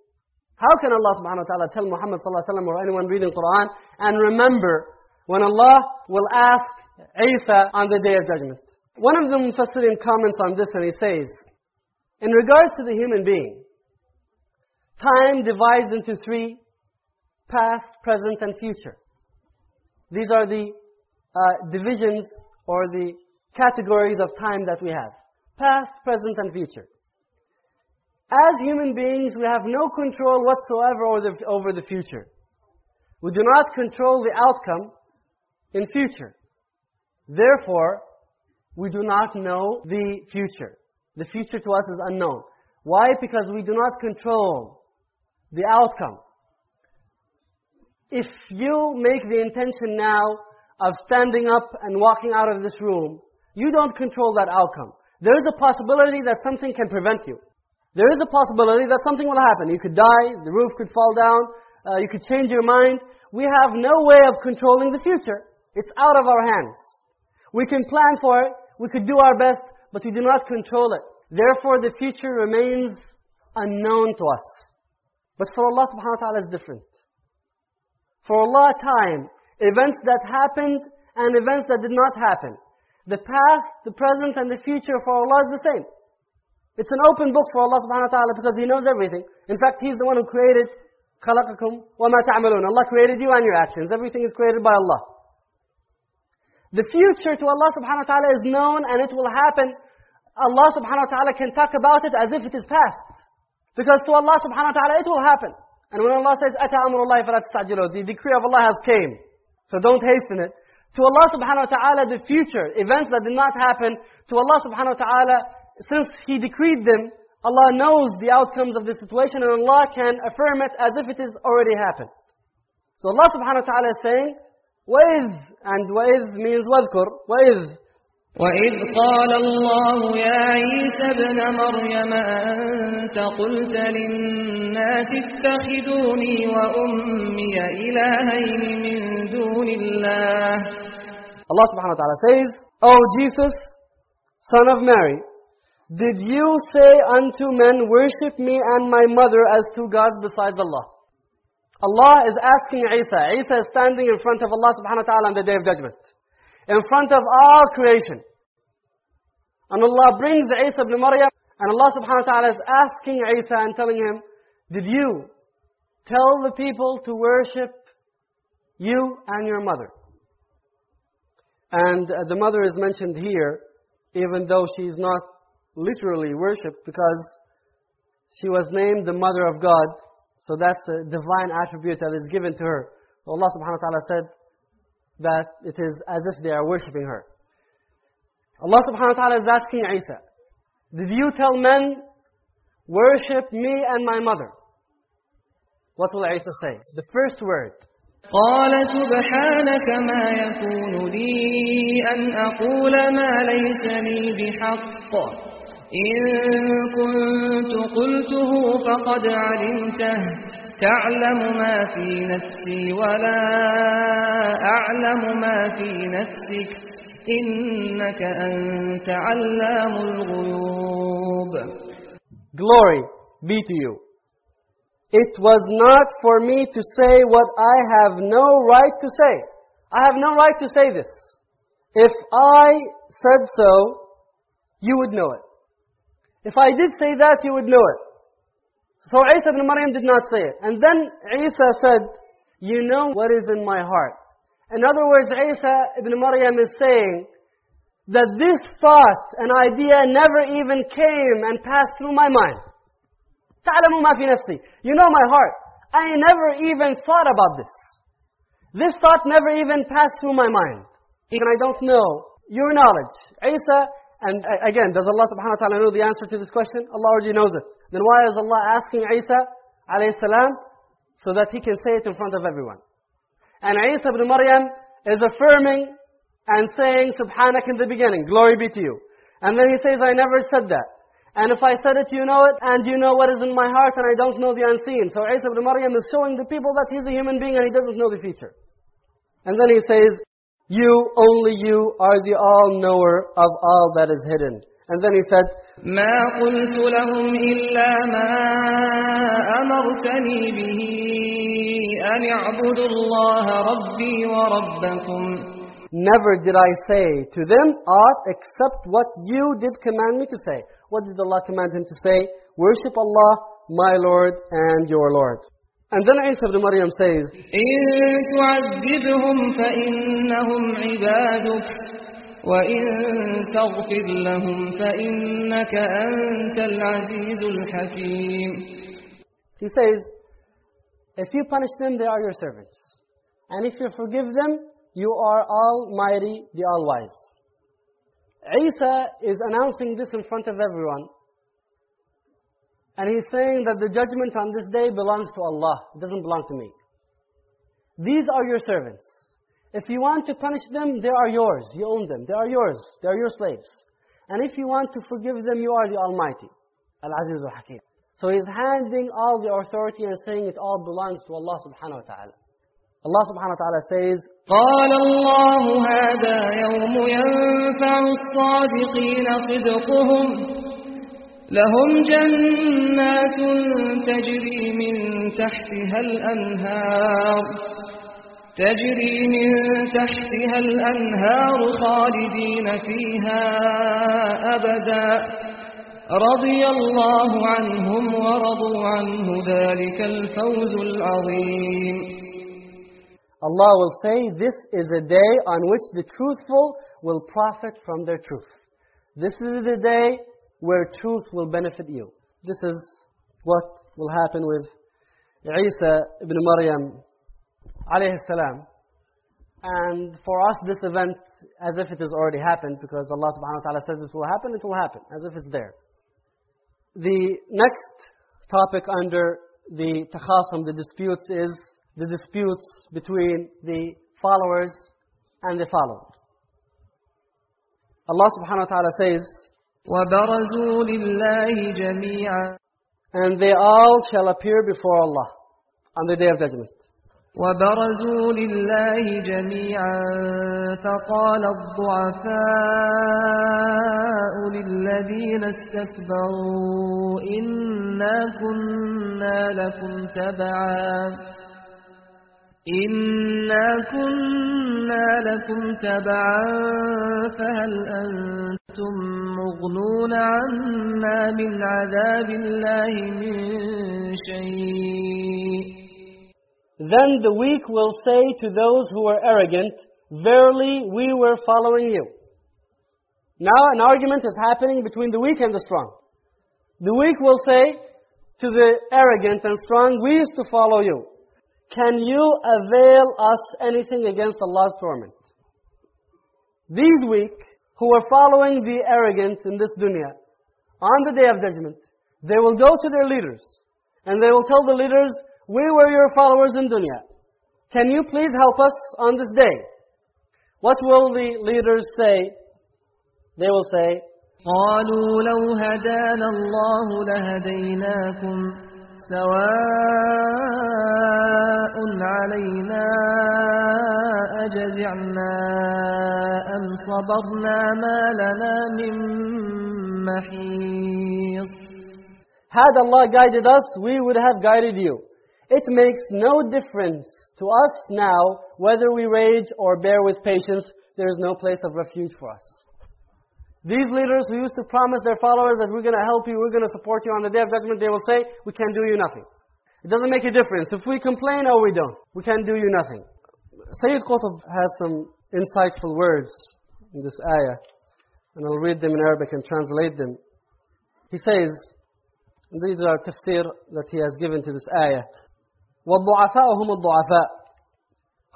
How can Allah subhanahu wa ta'ala tell Muhammad sallallahu alaihi wasallam or anyone reading Quran and remember when Allah will ask Isa on the day of judgment? One of the Mufassirin comments on this and he says, in regards to the human being, time divides into three, past, present, and future. These are the uh, divisions or the categories of time that we have. Past, present, and future. As human beings, we have no control whatsoever over the, over the future. We do not control the outcome in future. Therefore, we do not know the future. The future to us is unknown. Why? Because we do not control the outcome. If you make the intention now of standing up and walking out of this room, you don't control that outcome. There is a possibility that something can prevent you. There is a possibility that something will happen. You could die, the roof could fall down, uh, you could change your mind. We have no way of controlling the future. It's out of our hands. We can plan for it, we could do our best, but we do not control it. Therefore, the future remains unknown to us. But for Allah subhanahu wa ta'ala it's different For Allah, time, events that happened and events that did not happen. The past, the present, and the future for Allah is the same. It's an open book for Allah subhanahu wa ta'ala because He knows everything. In fact, He's the one who created خَلَقَكُمْ وَمَا تَعْمَلُونَ Allah created you and your actions. Everything is created by Allah. The future to Allah subhanahu wa ta'ala is known and it will happen. Allah subhanahu wa ta'ala can talk about it as if it is past. Because to Allah subhanahu wa ta'ala it will happen. And when Allah says, أَتَى أَمْرُ اللَّهِ فَلَا تَسْتَعْجِلُوا The decree of Allah has came. So don't hasten it. To Allah subhanahu wa ta'ala, the future, events that did not happen, to Allah subhanahu wa ta'ala, since He decreed them, Allah knows the outcomes of the situation and Allah can affirm it as if it has already happened. So Allah subhanahu wa ta'ala is saying, وَإِذْ And وَإِذْ means وَذْكُرْ وَإِذْ وإذ قال الله يا عيسى ابن مريم أنت قلت للناس اتخذوني وأمي إلهين من دون الله Allah subhanahu wa ta'ala says, O Jesus, son of Mary, did you say unto men, worship me and my mother as two gods besides Allah? Allah is asking Isa. Isa is standing in front of Allah subhanahu wa ta'ala on the day of judgment. In front of all creation. And Allah brings Isa ibn Maryam, and Allah subhanahu wa ta'ala is asking Isa and telling him, Did you tell the people to worship you and your mother? And uh, the mother is mentioned here, even though she's not literally worshipped, because she was named the mother of God. So that's a divine attribute that is given to her. Allah subhanahu wa ta'ala said that it is as if they are worshipping her. Allah subhanahu wa ta'ala is asking Isa, Did you tell men, worship me and my mother? What will Isa say? The first word. قال سبحانك ما يكون لي أن أقول ما ليس لي بحق إن كنت قلته فقد علمته تعلم ما في نفسي ولا أعلم ما في نفسك إنك أنت علام الغيوب Glory be to you. It was not for me to say what I have no right to say. I have no right to say this. If I said so, you would know it. If I did say that, you would know it. So Isa ibn Maryam did not say it. And then Isa said, You know what is in my heart. In other words, Isa ibn Maryam is saying that this thought and idea never even came and passed through my mind. تعلم ما في نفسي. You know my heart. I never even thought about this. This thought never even passed through my mind. And I don't know your knowledge. Isa, and uh, again, does Allah subhanahu wa ta'ala know the answer to this question? Allah already knows it. Then why is Allah asking Isa alayhi salam? So that he can say it in front of everyone. And Isa ibn Maryam is affirming and saying Subhanak in the beginning, glory be to you. And then he says, I never said that. And if I said it, you know it, and you know what is in my heart, and I don't know the unseen. So Isa ibn Maryam is showing the people that he's a human being and he doesn't know the future. And then he says, You, only you, are the all-knower of all that is hidden. And then he said, ما قلت لهم إلا ما أمرتني به أن اعبدوا الله ربي وربكم Never did I say to them aught except what you did command me to say. What did Allah command him to say? Worship Allah, my Lord and your Lord. And then Isa ibn Maryam says, إن تعذبهم فإنهم عبادك وإن تغفر لهم فإنك أنت العزيز الحكيم He says, if you punish them, they are your servants. And if you forgive them, you are Almighty, the All-Wise. Isa is announcing this in front of everyone. And he's saying that the judgment on this day belongs to Allah. It doesn't belong to me. These are your servants. If you want to punish them, they are yours. You own them. They are yours. They are your slaves. And if you want to forgive them, you are the Almighty. Al-Aziz al-Hakim. So he's handing all the authority and saying it all belongs to Allah subhanahu wa ta'ala. Allah subhanahu wa ta'ala says, قال الله هذا يوم ينفع الصادقين صدقهم لهم جنات تجري من تحتها الأنهار تجري من تحتها الأنهار خالدين فيها أبدا رضي الله عنهم ورضوا عنه ذلك الفوز العظيم Allah will say, this is a day on which the truthful will profit from their truth. This is the day where truth will benefit you. This is what will happen with Isa ibn Maryam alayhi salam. And for us, this event, as if it has already happened, because Allah subhanahu wa ta'ala says it will happen, it will happen, as if it's there. The next topic under the takhasum, the disputes, is the disputes between the followers and the followed. Allah subhanahu wa ta'ala says, وبرزوا لله جميعا. And they all shall appear before Allah on the day of judgment. وبرزوا لله جميعا. فقال الضعفاء للذين استكبروا إنا كنا لكم تبعا. إنا كنا لكم تبعا فهل أنتم مغنون عنا من عذاب الله من شيء Then the weak will say to those who are arrogant, Verily, we were following you. Now an argument is happening between the weak and the strong. The weak will say to the arrogant and strong, We used to follow you. Can you avail us anything against Allah's torment? These weak, who are following the arrogant in this dunya, on the day of judgment, they will go to their leaders, and they will tell the leaders, We were your followers in dunya. Can you please help us on this day? What will the leaders say? They will say, قالوا لو هدانا الله لهديناكم سواء علينا أجزعنا أم صبرنا ما لنا من محيص Had Allah guided us, we would have guided you. It makes no difference to us now whether we rage or bear with patience. There is no place of refuge for us. These leaders who used to promise their followers that we're going to help you, we're going to support you on the day of judgment, they will say, we can do you nothing. It doesn't make a difference. If we complain or we don't, we can do you nothing. Sayyid Qutb has some insightful words in this ayah, and I'll read them in Arabic and translate them. He says, and these are tafsir that he has given to this ayah. والضعفاء هم الضعفاء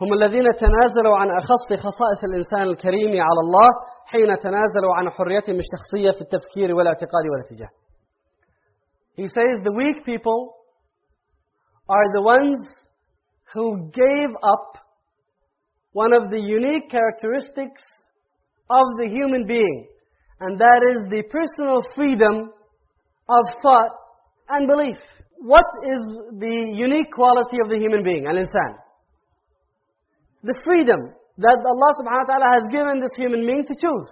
هم الذين تنازلوا عن أخص خصائص الإنسان الكريم على الله حين تنازلوا عن حريتهم الشخصية في التفكير والاعتقاد والاتجاه. He says the weak people are the ones who gave up one of the unique characteristics of the human being, and that is the personal freedom of thought and belief. What is the unique quality of the human being, al-insan? The freedom that Allah subhanahu wa ta'ala has given this human being to choose.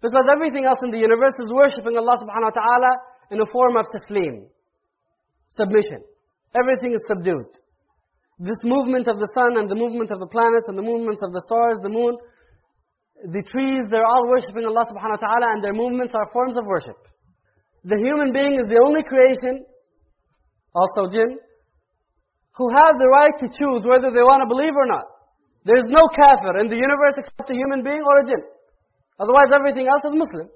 Because everything else in the universe is worshipping Allah subhanahu wa ta'ala in a form of taslim, submission. Everything is subdued. This movement of the sun and the movement of the planets and the movements of the stars, the moon, the trees, they're all worshipping Allah subhanahu wa ta'ala and their movements are forms of worship. The human being is the only creation, also jinn, who have the right to choose whether they want to believe or not. There is no kafir in the universe except a human being or a jinn. Otherwise everything else is Muslim.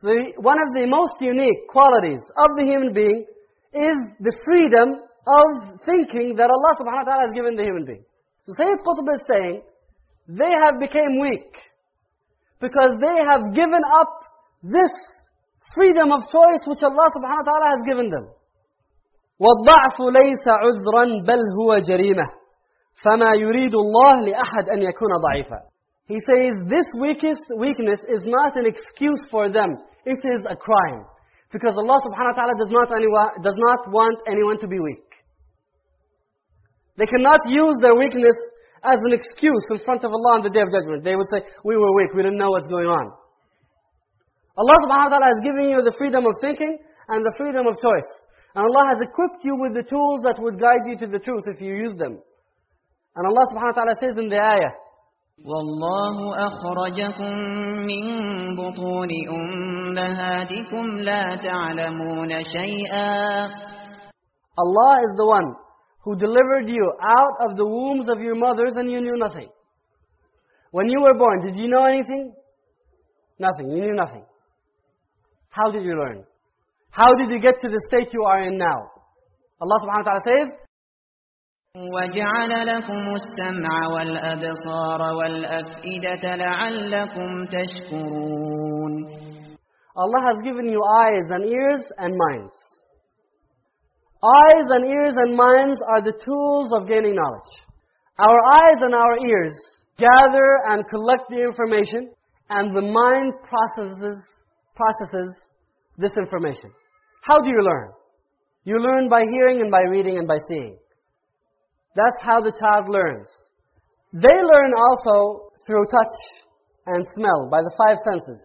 So one of the most unique qualities of the human being is the freedom of thinking that Allah subhanahu wa ta'ala has given the human being. So Sayyid Qutb is saying, they have become weak because they have given up this freedom of choice which Allah subhanahu wa ta'ala has given them. وَالضَّعْفُ لَيْسَ عُذْرًا بَلْ هُوَ جَرِيمَةٌ فَمَا يُرِيدُ اللَّهِ لِأَحَدْ أَنْ يَكُونَ ضَعِيفًا He says, this weakest, weakness is not an excuse for them. It is a crime. Because Allah subhanahu wa ta'ala does not, anyone, does not want anyone to be weak. They cannot use their weakness as an excuse in front of Allah on the Day of Judgment. They would say, we were weak, we didn't know what's going on. Allah subhanahu wa ta'ala has given you the freedom of thinking and the freedom of choice. And Allah has equipped you with the tools that would guide you to the truth if you use them. And Allah subhanahu wa ta'ala says in the ayah, والله أخرجكم من بطون أمهاتكم لا تعلمون شيئا Allah is the one who delivered you out of the wombs of your mothers and you knew nothing. When you were born, did you know anything? Nothing. You knew nothing. How did you learn? How did you get to the state you are in now? Allah subhanahu wa ta'ala says, وجعل لكم السمع والأبصار والأفئدة لعلكم تشكرون Allah has given you eyes and ears and minds. Eyes and ears and minds are the tools of gaining knowledge. Our eyes and our ears gather and collect the information, and the mind processes, processes this information. How do you learn? You learn by hearing and by reading and by seeing. That's how the child learns. They learn also through touch and smell, by the five senses.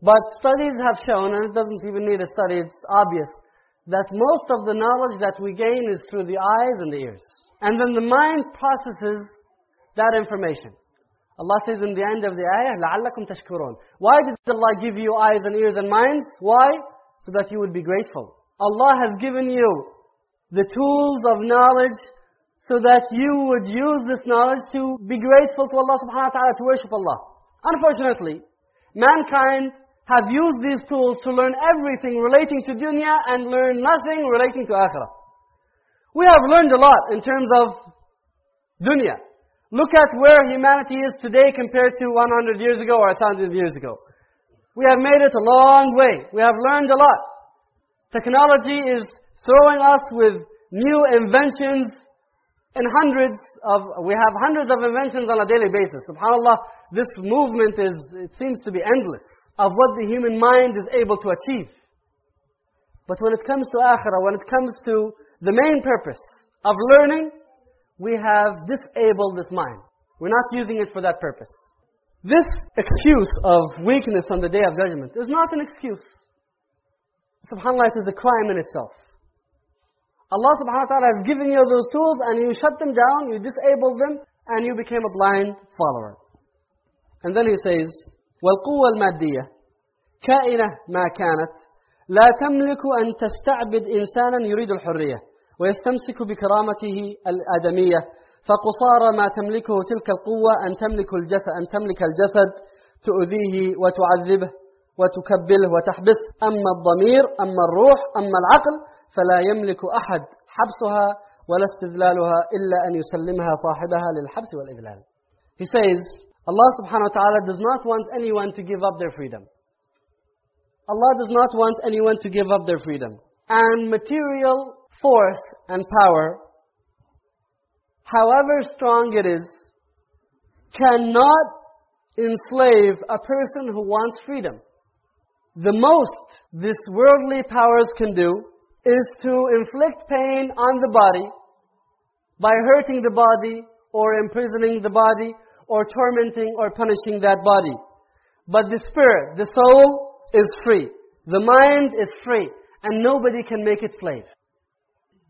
But studies have shown, and it doesn't even need a study, it's obvious, that most of the knowledge that we gain is through the eyes and the ears. And then the mind processes that information. Allah says in the end of the ayah, لَعَلَّكُمْ تَشْكُرُونَ Why did Allah give you eyes and ears and minds? Why? So that you would be grateful. Allah has given you the tools of knowledge so that you would use this knowledge to be grateful to Allah subhanahu wa ta'ala, to worship Allah. Unfortunately, mankind have used these tools to learn everything relating to dunya and learn nothing relating to akhirah. We have learned a lot in terms of dunya. Look at where humanity is today compared to 100 years ago or 1,000 years ago. We have made it a long way. We have learned a lot. Technology is throwing us with new inventions in hundreds of, we have hundreds of inventions on a daily basis. SubhanAllah, this movement is, it seems to be endless of what the human mind is able to achieve. But when it comes to akhirah, when it comes to the main purpose of learning, we have disabled this mind. We're not using it for that purpose. This excuse of weakness on the Day of Judgment is not an excuse. SubhanAllah, it is a crime in itself. Allah subhanahu wa ta'ala has given you those tools and you shut them down, you disabled them, and you became a blind follower. And then he says, وَالْقُوَّةِ الْمَادِّيَةِ كائنة ما كانت لا تملك أن تستعبد إنسانا يريد الحرية ويستمسك بكرامته الآدمية فقصارى ما تملكه تلك القوة أن تملك الجسد أن تملك الجسد تؤذيه وتعذبه وتكبله وتحبس أما الضمير أما الروح أما العقل فلا يملك أحد حبسها ولا استذلالها إلا أن يسلمها صاحبها للحبس والإذلال. He says, Allah subhanahu wa ta'ala does not want anyone to give up their freedom. Allah does not want anyone to give up their freedom. And material force and power, however strong it is, cannot enslave a person who wants freedom. The most this worldly powers can do is to inflict pain on the body by hurting the body or imprisoning the body or tormenting or punishing that body. But the spirit, the soul, is free. The mind is free. And nobody can make it slave.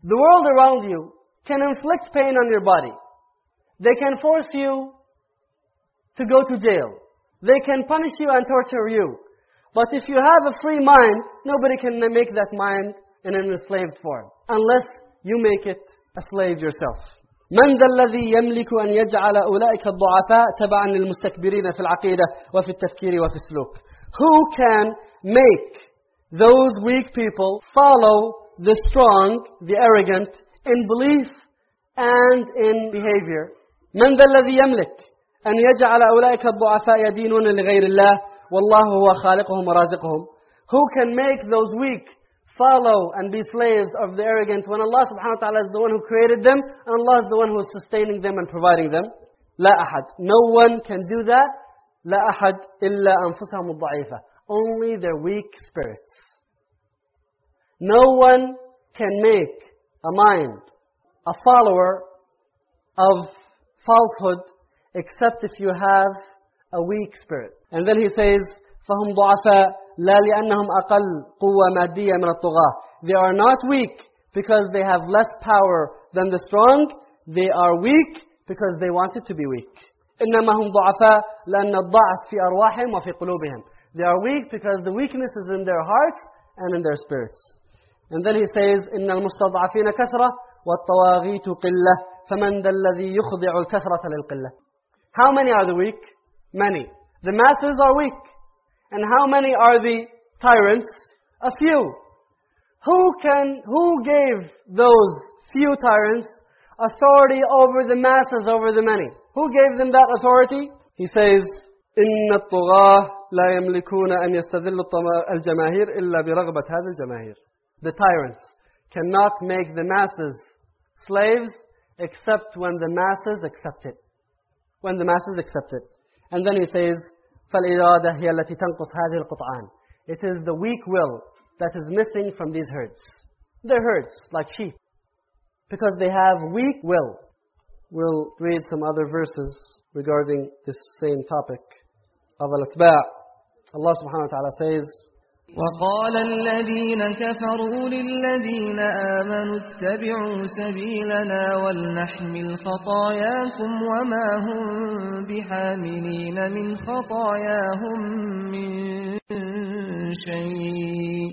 The world around you can inflict pain on your body. They can force you to go to jail. They can punish you and torture you. But if you have a free mind, nobody can make that mind in an enslaved form. Unless you make it a slave yourself. من ذا الذي يملك أن يجعل أولئك الضعفاء تبعا للمستكبرين في العقيدة وفي التفكير وفي السلوك Who can make those weak people follow the strong, the arrogant, in belief and in behavior من ذا الذي يملك أن يجعل أولئك الضعفاء يدينون لغير الله والله هو خالقهم ورازقهم Who can make those weak follow and be slaves of the arrogant when Allah subhanahu wa ta'ala is the one who created them and Allah is the one who is sustaining them and providing them. لا أحد. No one can do that. لا أحد إلا أنفسهم الضعيفة. Only their weak spirits. No one can make a mind a follower of falsehood except if you have a weak spirit. And then he says, فهم ضعفاء لا لأنهم أقل قوة مادية من الطغاة. They are not weak because they have less power than the strong. They are weak because they wanted to be weak. إنما هم ضعفاء لأن الضعف في أرواحهم وفي قلوبهم. They are weak because the weakness is in their hearts and in their spirits. And then he says, إن المستضعفين كثرة والطواغيت قلة فمن ذا الذي يخضع الكثرة للقلة. How many are the weak? Many. The masses are weak. And how many are the tyrants? A few. Who can, who gave those few tyrants authority over the masses, over the many? Who gave them that authority? He says, إن الطغاة لا يملكون أن يستذلوا الجماهير إلا برغبة هذه الجماهير. The tyrants cannot make the masses slaves except when the masses accept it. When the masses accept it. And then he says, فالإرادة هي التي تنقص هذه القطعان. It is the weak will that is missing from these herds. They're herds, like sheep. Because they have weak will. We'll read some other verses regarding this same topic of al-atba' Allah subhanahu wa ta'ala says, وقال الذين كفروا للذين آمنوا اتبعوا سبيلنا ولنحمل خطاياكم وما هم بحاملين من خطاياهم من شيء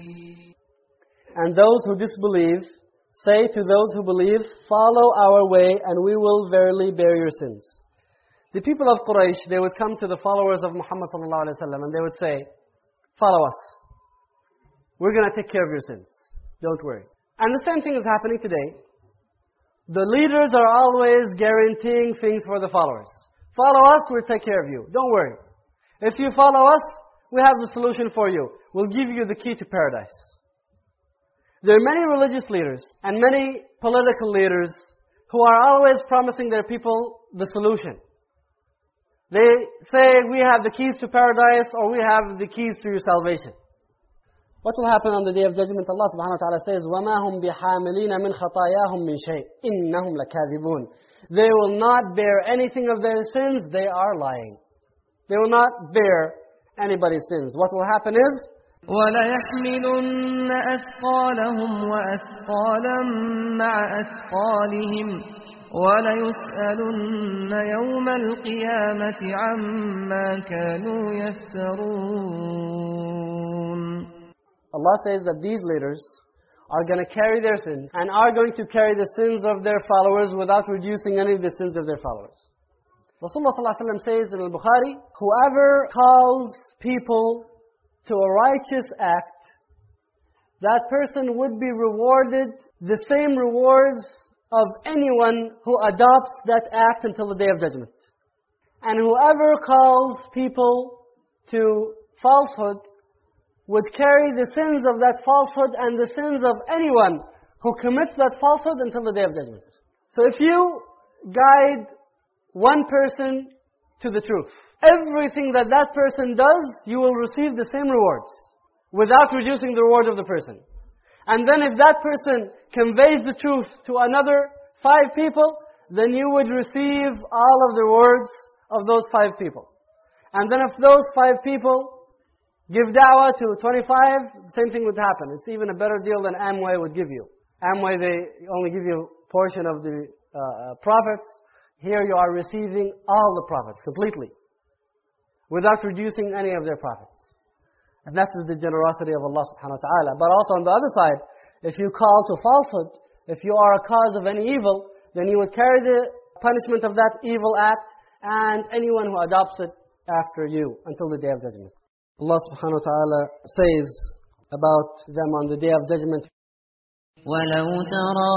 And those who disbelieve, say to those who believe, follow our way and we will verily bear your sins. The people of Quraysh, they would come to the followers of Muhammad sallallahu alaihi wasallam and they would say, follow us. We're going to take care of your sins. Don't worry. And the same thing is happening today. The leaders are always guaranteeing things for the followers. Follow us, we'll take care of you. Don't worry. If you follow us, we have the solution for you. We'll give you the key to paradise. There are many religious leaders and many political leaders who are always promising their people the solution. They say, we have the keys to paradise or we have the keys to your salvation. What will happen on the day of judgment? Allah subhanahu wa ta'ala says, وَمَا هُمْ بِحَامِلِينَ مِنْ خَطَايَاهُمْ مِنْ شَيْءٍ إِنَّهُمْ لَكَاذِبُونَ They will not bear anything of their sins, they are lying. They will not bear anybody's sins. What will happen is, وليحملن أثقالهم وأثقالا مع أثقالهم وليسألن يوم القيامة عما كانوا يفترون Allah says that these leaders are going to carry their sins and are going to carry the sins of their followers without reducing any of the sins of their followers. Rasulullah ﷺ says in Al-Bukhari, whoever calls people to a righteous act, that person would be rewarded the same rewards of anyone who adopts that act until the day of judgment. And whoever calls people to falsehood would carry the sins of that falsehood and the sins of anyone who commits that falsehood until the day of judgment. So if you guide one person to the truth, everything that that person does, you will receive the same rewards without reducing the reward of the person. And then if that person conveys the truth to another five people, then you would receive all of the rewards of those five people. And then if those five people give da'wah to 25, same thing would happen. It's even a better deal than Amway would give you. Amway, they only give you a portion of the uh, uh, profits. Here you are receiving all the profits completely without reducing any of their profits. And that is the generosity of Allah subhanahu wa ta'ala. But also on the other side, if you call to falsehood, if you are a cause of any evil, then you would carry the punishment of that evil act and anyone who adopts it after you until the day of judgment. Allah subhanahu wa ta'ala says about them on the day of judgment, ولو ترى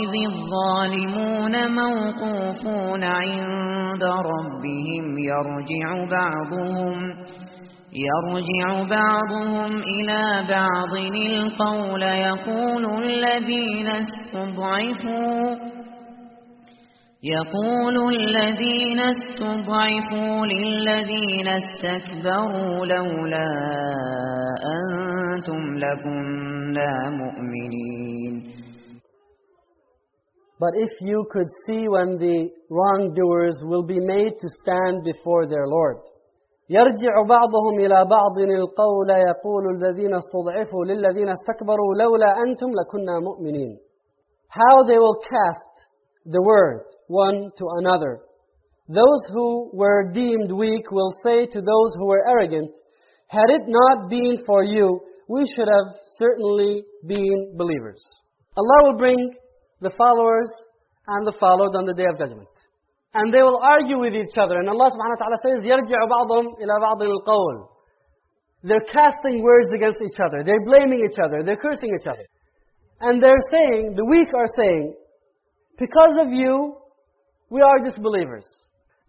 إذ الظالمون موقوفون عند ربهم يرجع بعضهم يرجع بعضهم إلى بعض القول يقول الذين استضعفوا يقول الذين استضعفوا للذين استكبروا لولا أنتم لكنا مؤمنين But if you could see when the wrongdoers will be made to stand before their Lord. يرجع بعضهم إلى بعض القول يقول الذين استضعفوا للذين استكبروا لولا أنتم لكنا مؤمنين. How they will cast the word one to another. Those who were deemed weak will say to those who were arrogant, Had it not been for you, we should have certainly been believers. Allah will bring the followers and the followed on the day of judgment. And they will argue with each other. And Allah subhanahu wa ta'ala says, يَرْجِعُ بَعْضُهُمْ إِلَى بَعْضٍ الْقَوْلِ They're casting words against each other. They're blaming each other. They're cursing each other. And they're saying, the weak are saying, because of you, we are disbelievers.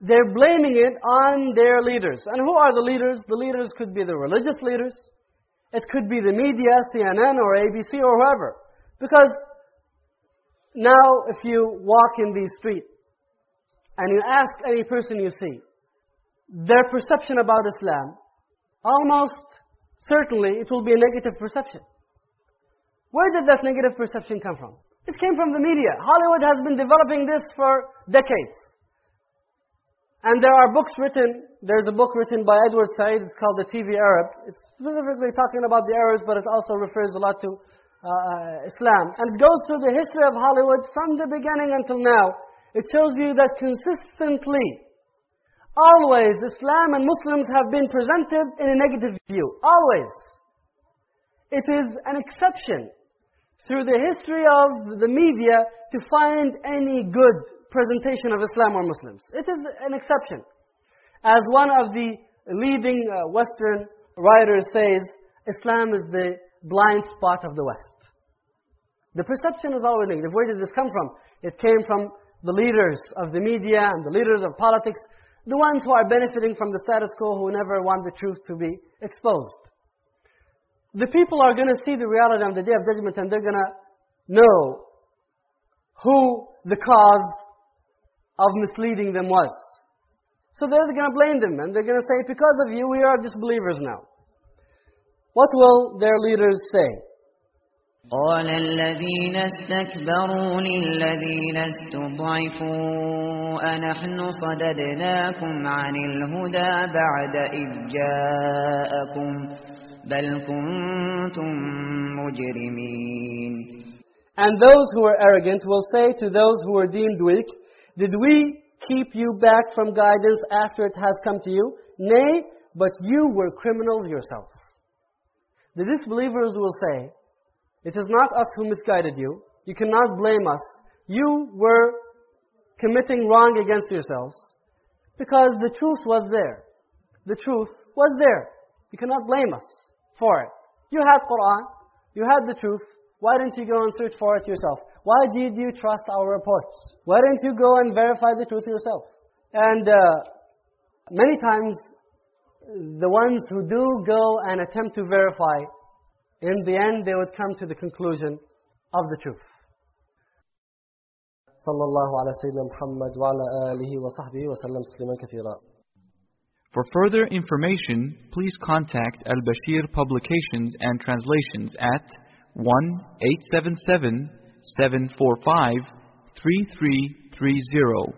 They're blaming it on their leaders. And who are the leaders? The leaders could be the religious leaders. It could be the media, CNN or ABC or whoever. Because now if you walk in the street and you ask any person you see, their perception about Islam, almost certainly it will be a negative perception. Where did that negative perception come from? It came from the media. Hollywood has been developing this for decades. And there are books written, there's a book written by Edward Said, it's called The TV Arab. It's specifically talking about the Arabs, but it also refers a lot to uh, Islam. And it goes through the history of Hollywood from the beginning until now. It shows you that consistently, always, Islam and Muslims have been presented in a negative view. Always. It is an exception through the history of the media to find any good presentation of Islam or Muslims. It is an exception. As one of the leading uh, Western writers says, Islam is the blind spot of the West. The perception is always negative. Where did this come from? It came from the leaders of the media and the leaders of politics, the ones who are benefiting from the status quo, who never want the truth to be exposed. The people are going to see the reality on the day of judgment and they're going to know who the cause of misleading them was. So they're going to blame them and they're going to say, because of you, we are disbelievers now. What will their leaders say? قال الذين استكبروا للذين استضعفوا أنحن صددناكم عن الهدى بعد إذ جاءكم بل كنتم مجرمين And those who are arrogant will say to those who are deemed weak, did we keep you back from guidance after it has come to you? Nay, but you were criminals yourselves. The disbelievers will say, It is not us who misguided you. You cannot blame us. You were committing wrong against yourselves. Because the truth was there. The truth was there. You cannot blame us for it. You had Qur'an. You had the truth. Why didn't you go and search for it yourself? Why did you trust our reports? Why don't you go and verify the truth yourself? And uh, many times, the ones who do go and attempt to verify, in the end, they would come to the conclusion of the truth. For further information, please contact Al-Basheer Publications and Translations at 1-877- 745 3330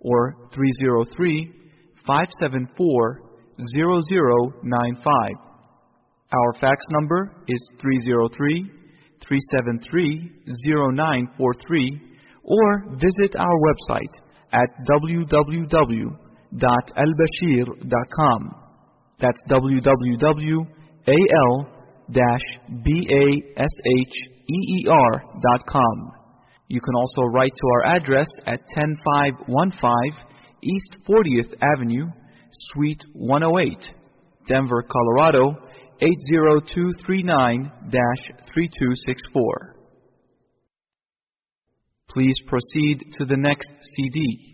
or 303 574 0095. Our fax number is 303 373 0943 or visit our website at www.albashir.com. That's www.al-basheer.com. You can also write to our address at 10515 East 40th Avenue, Suite 108, Denver, Colorado 80239-3264. Please proceed to the next CD.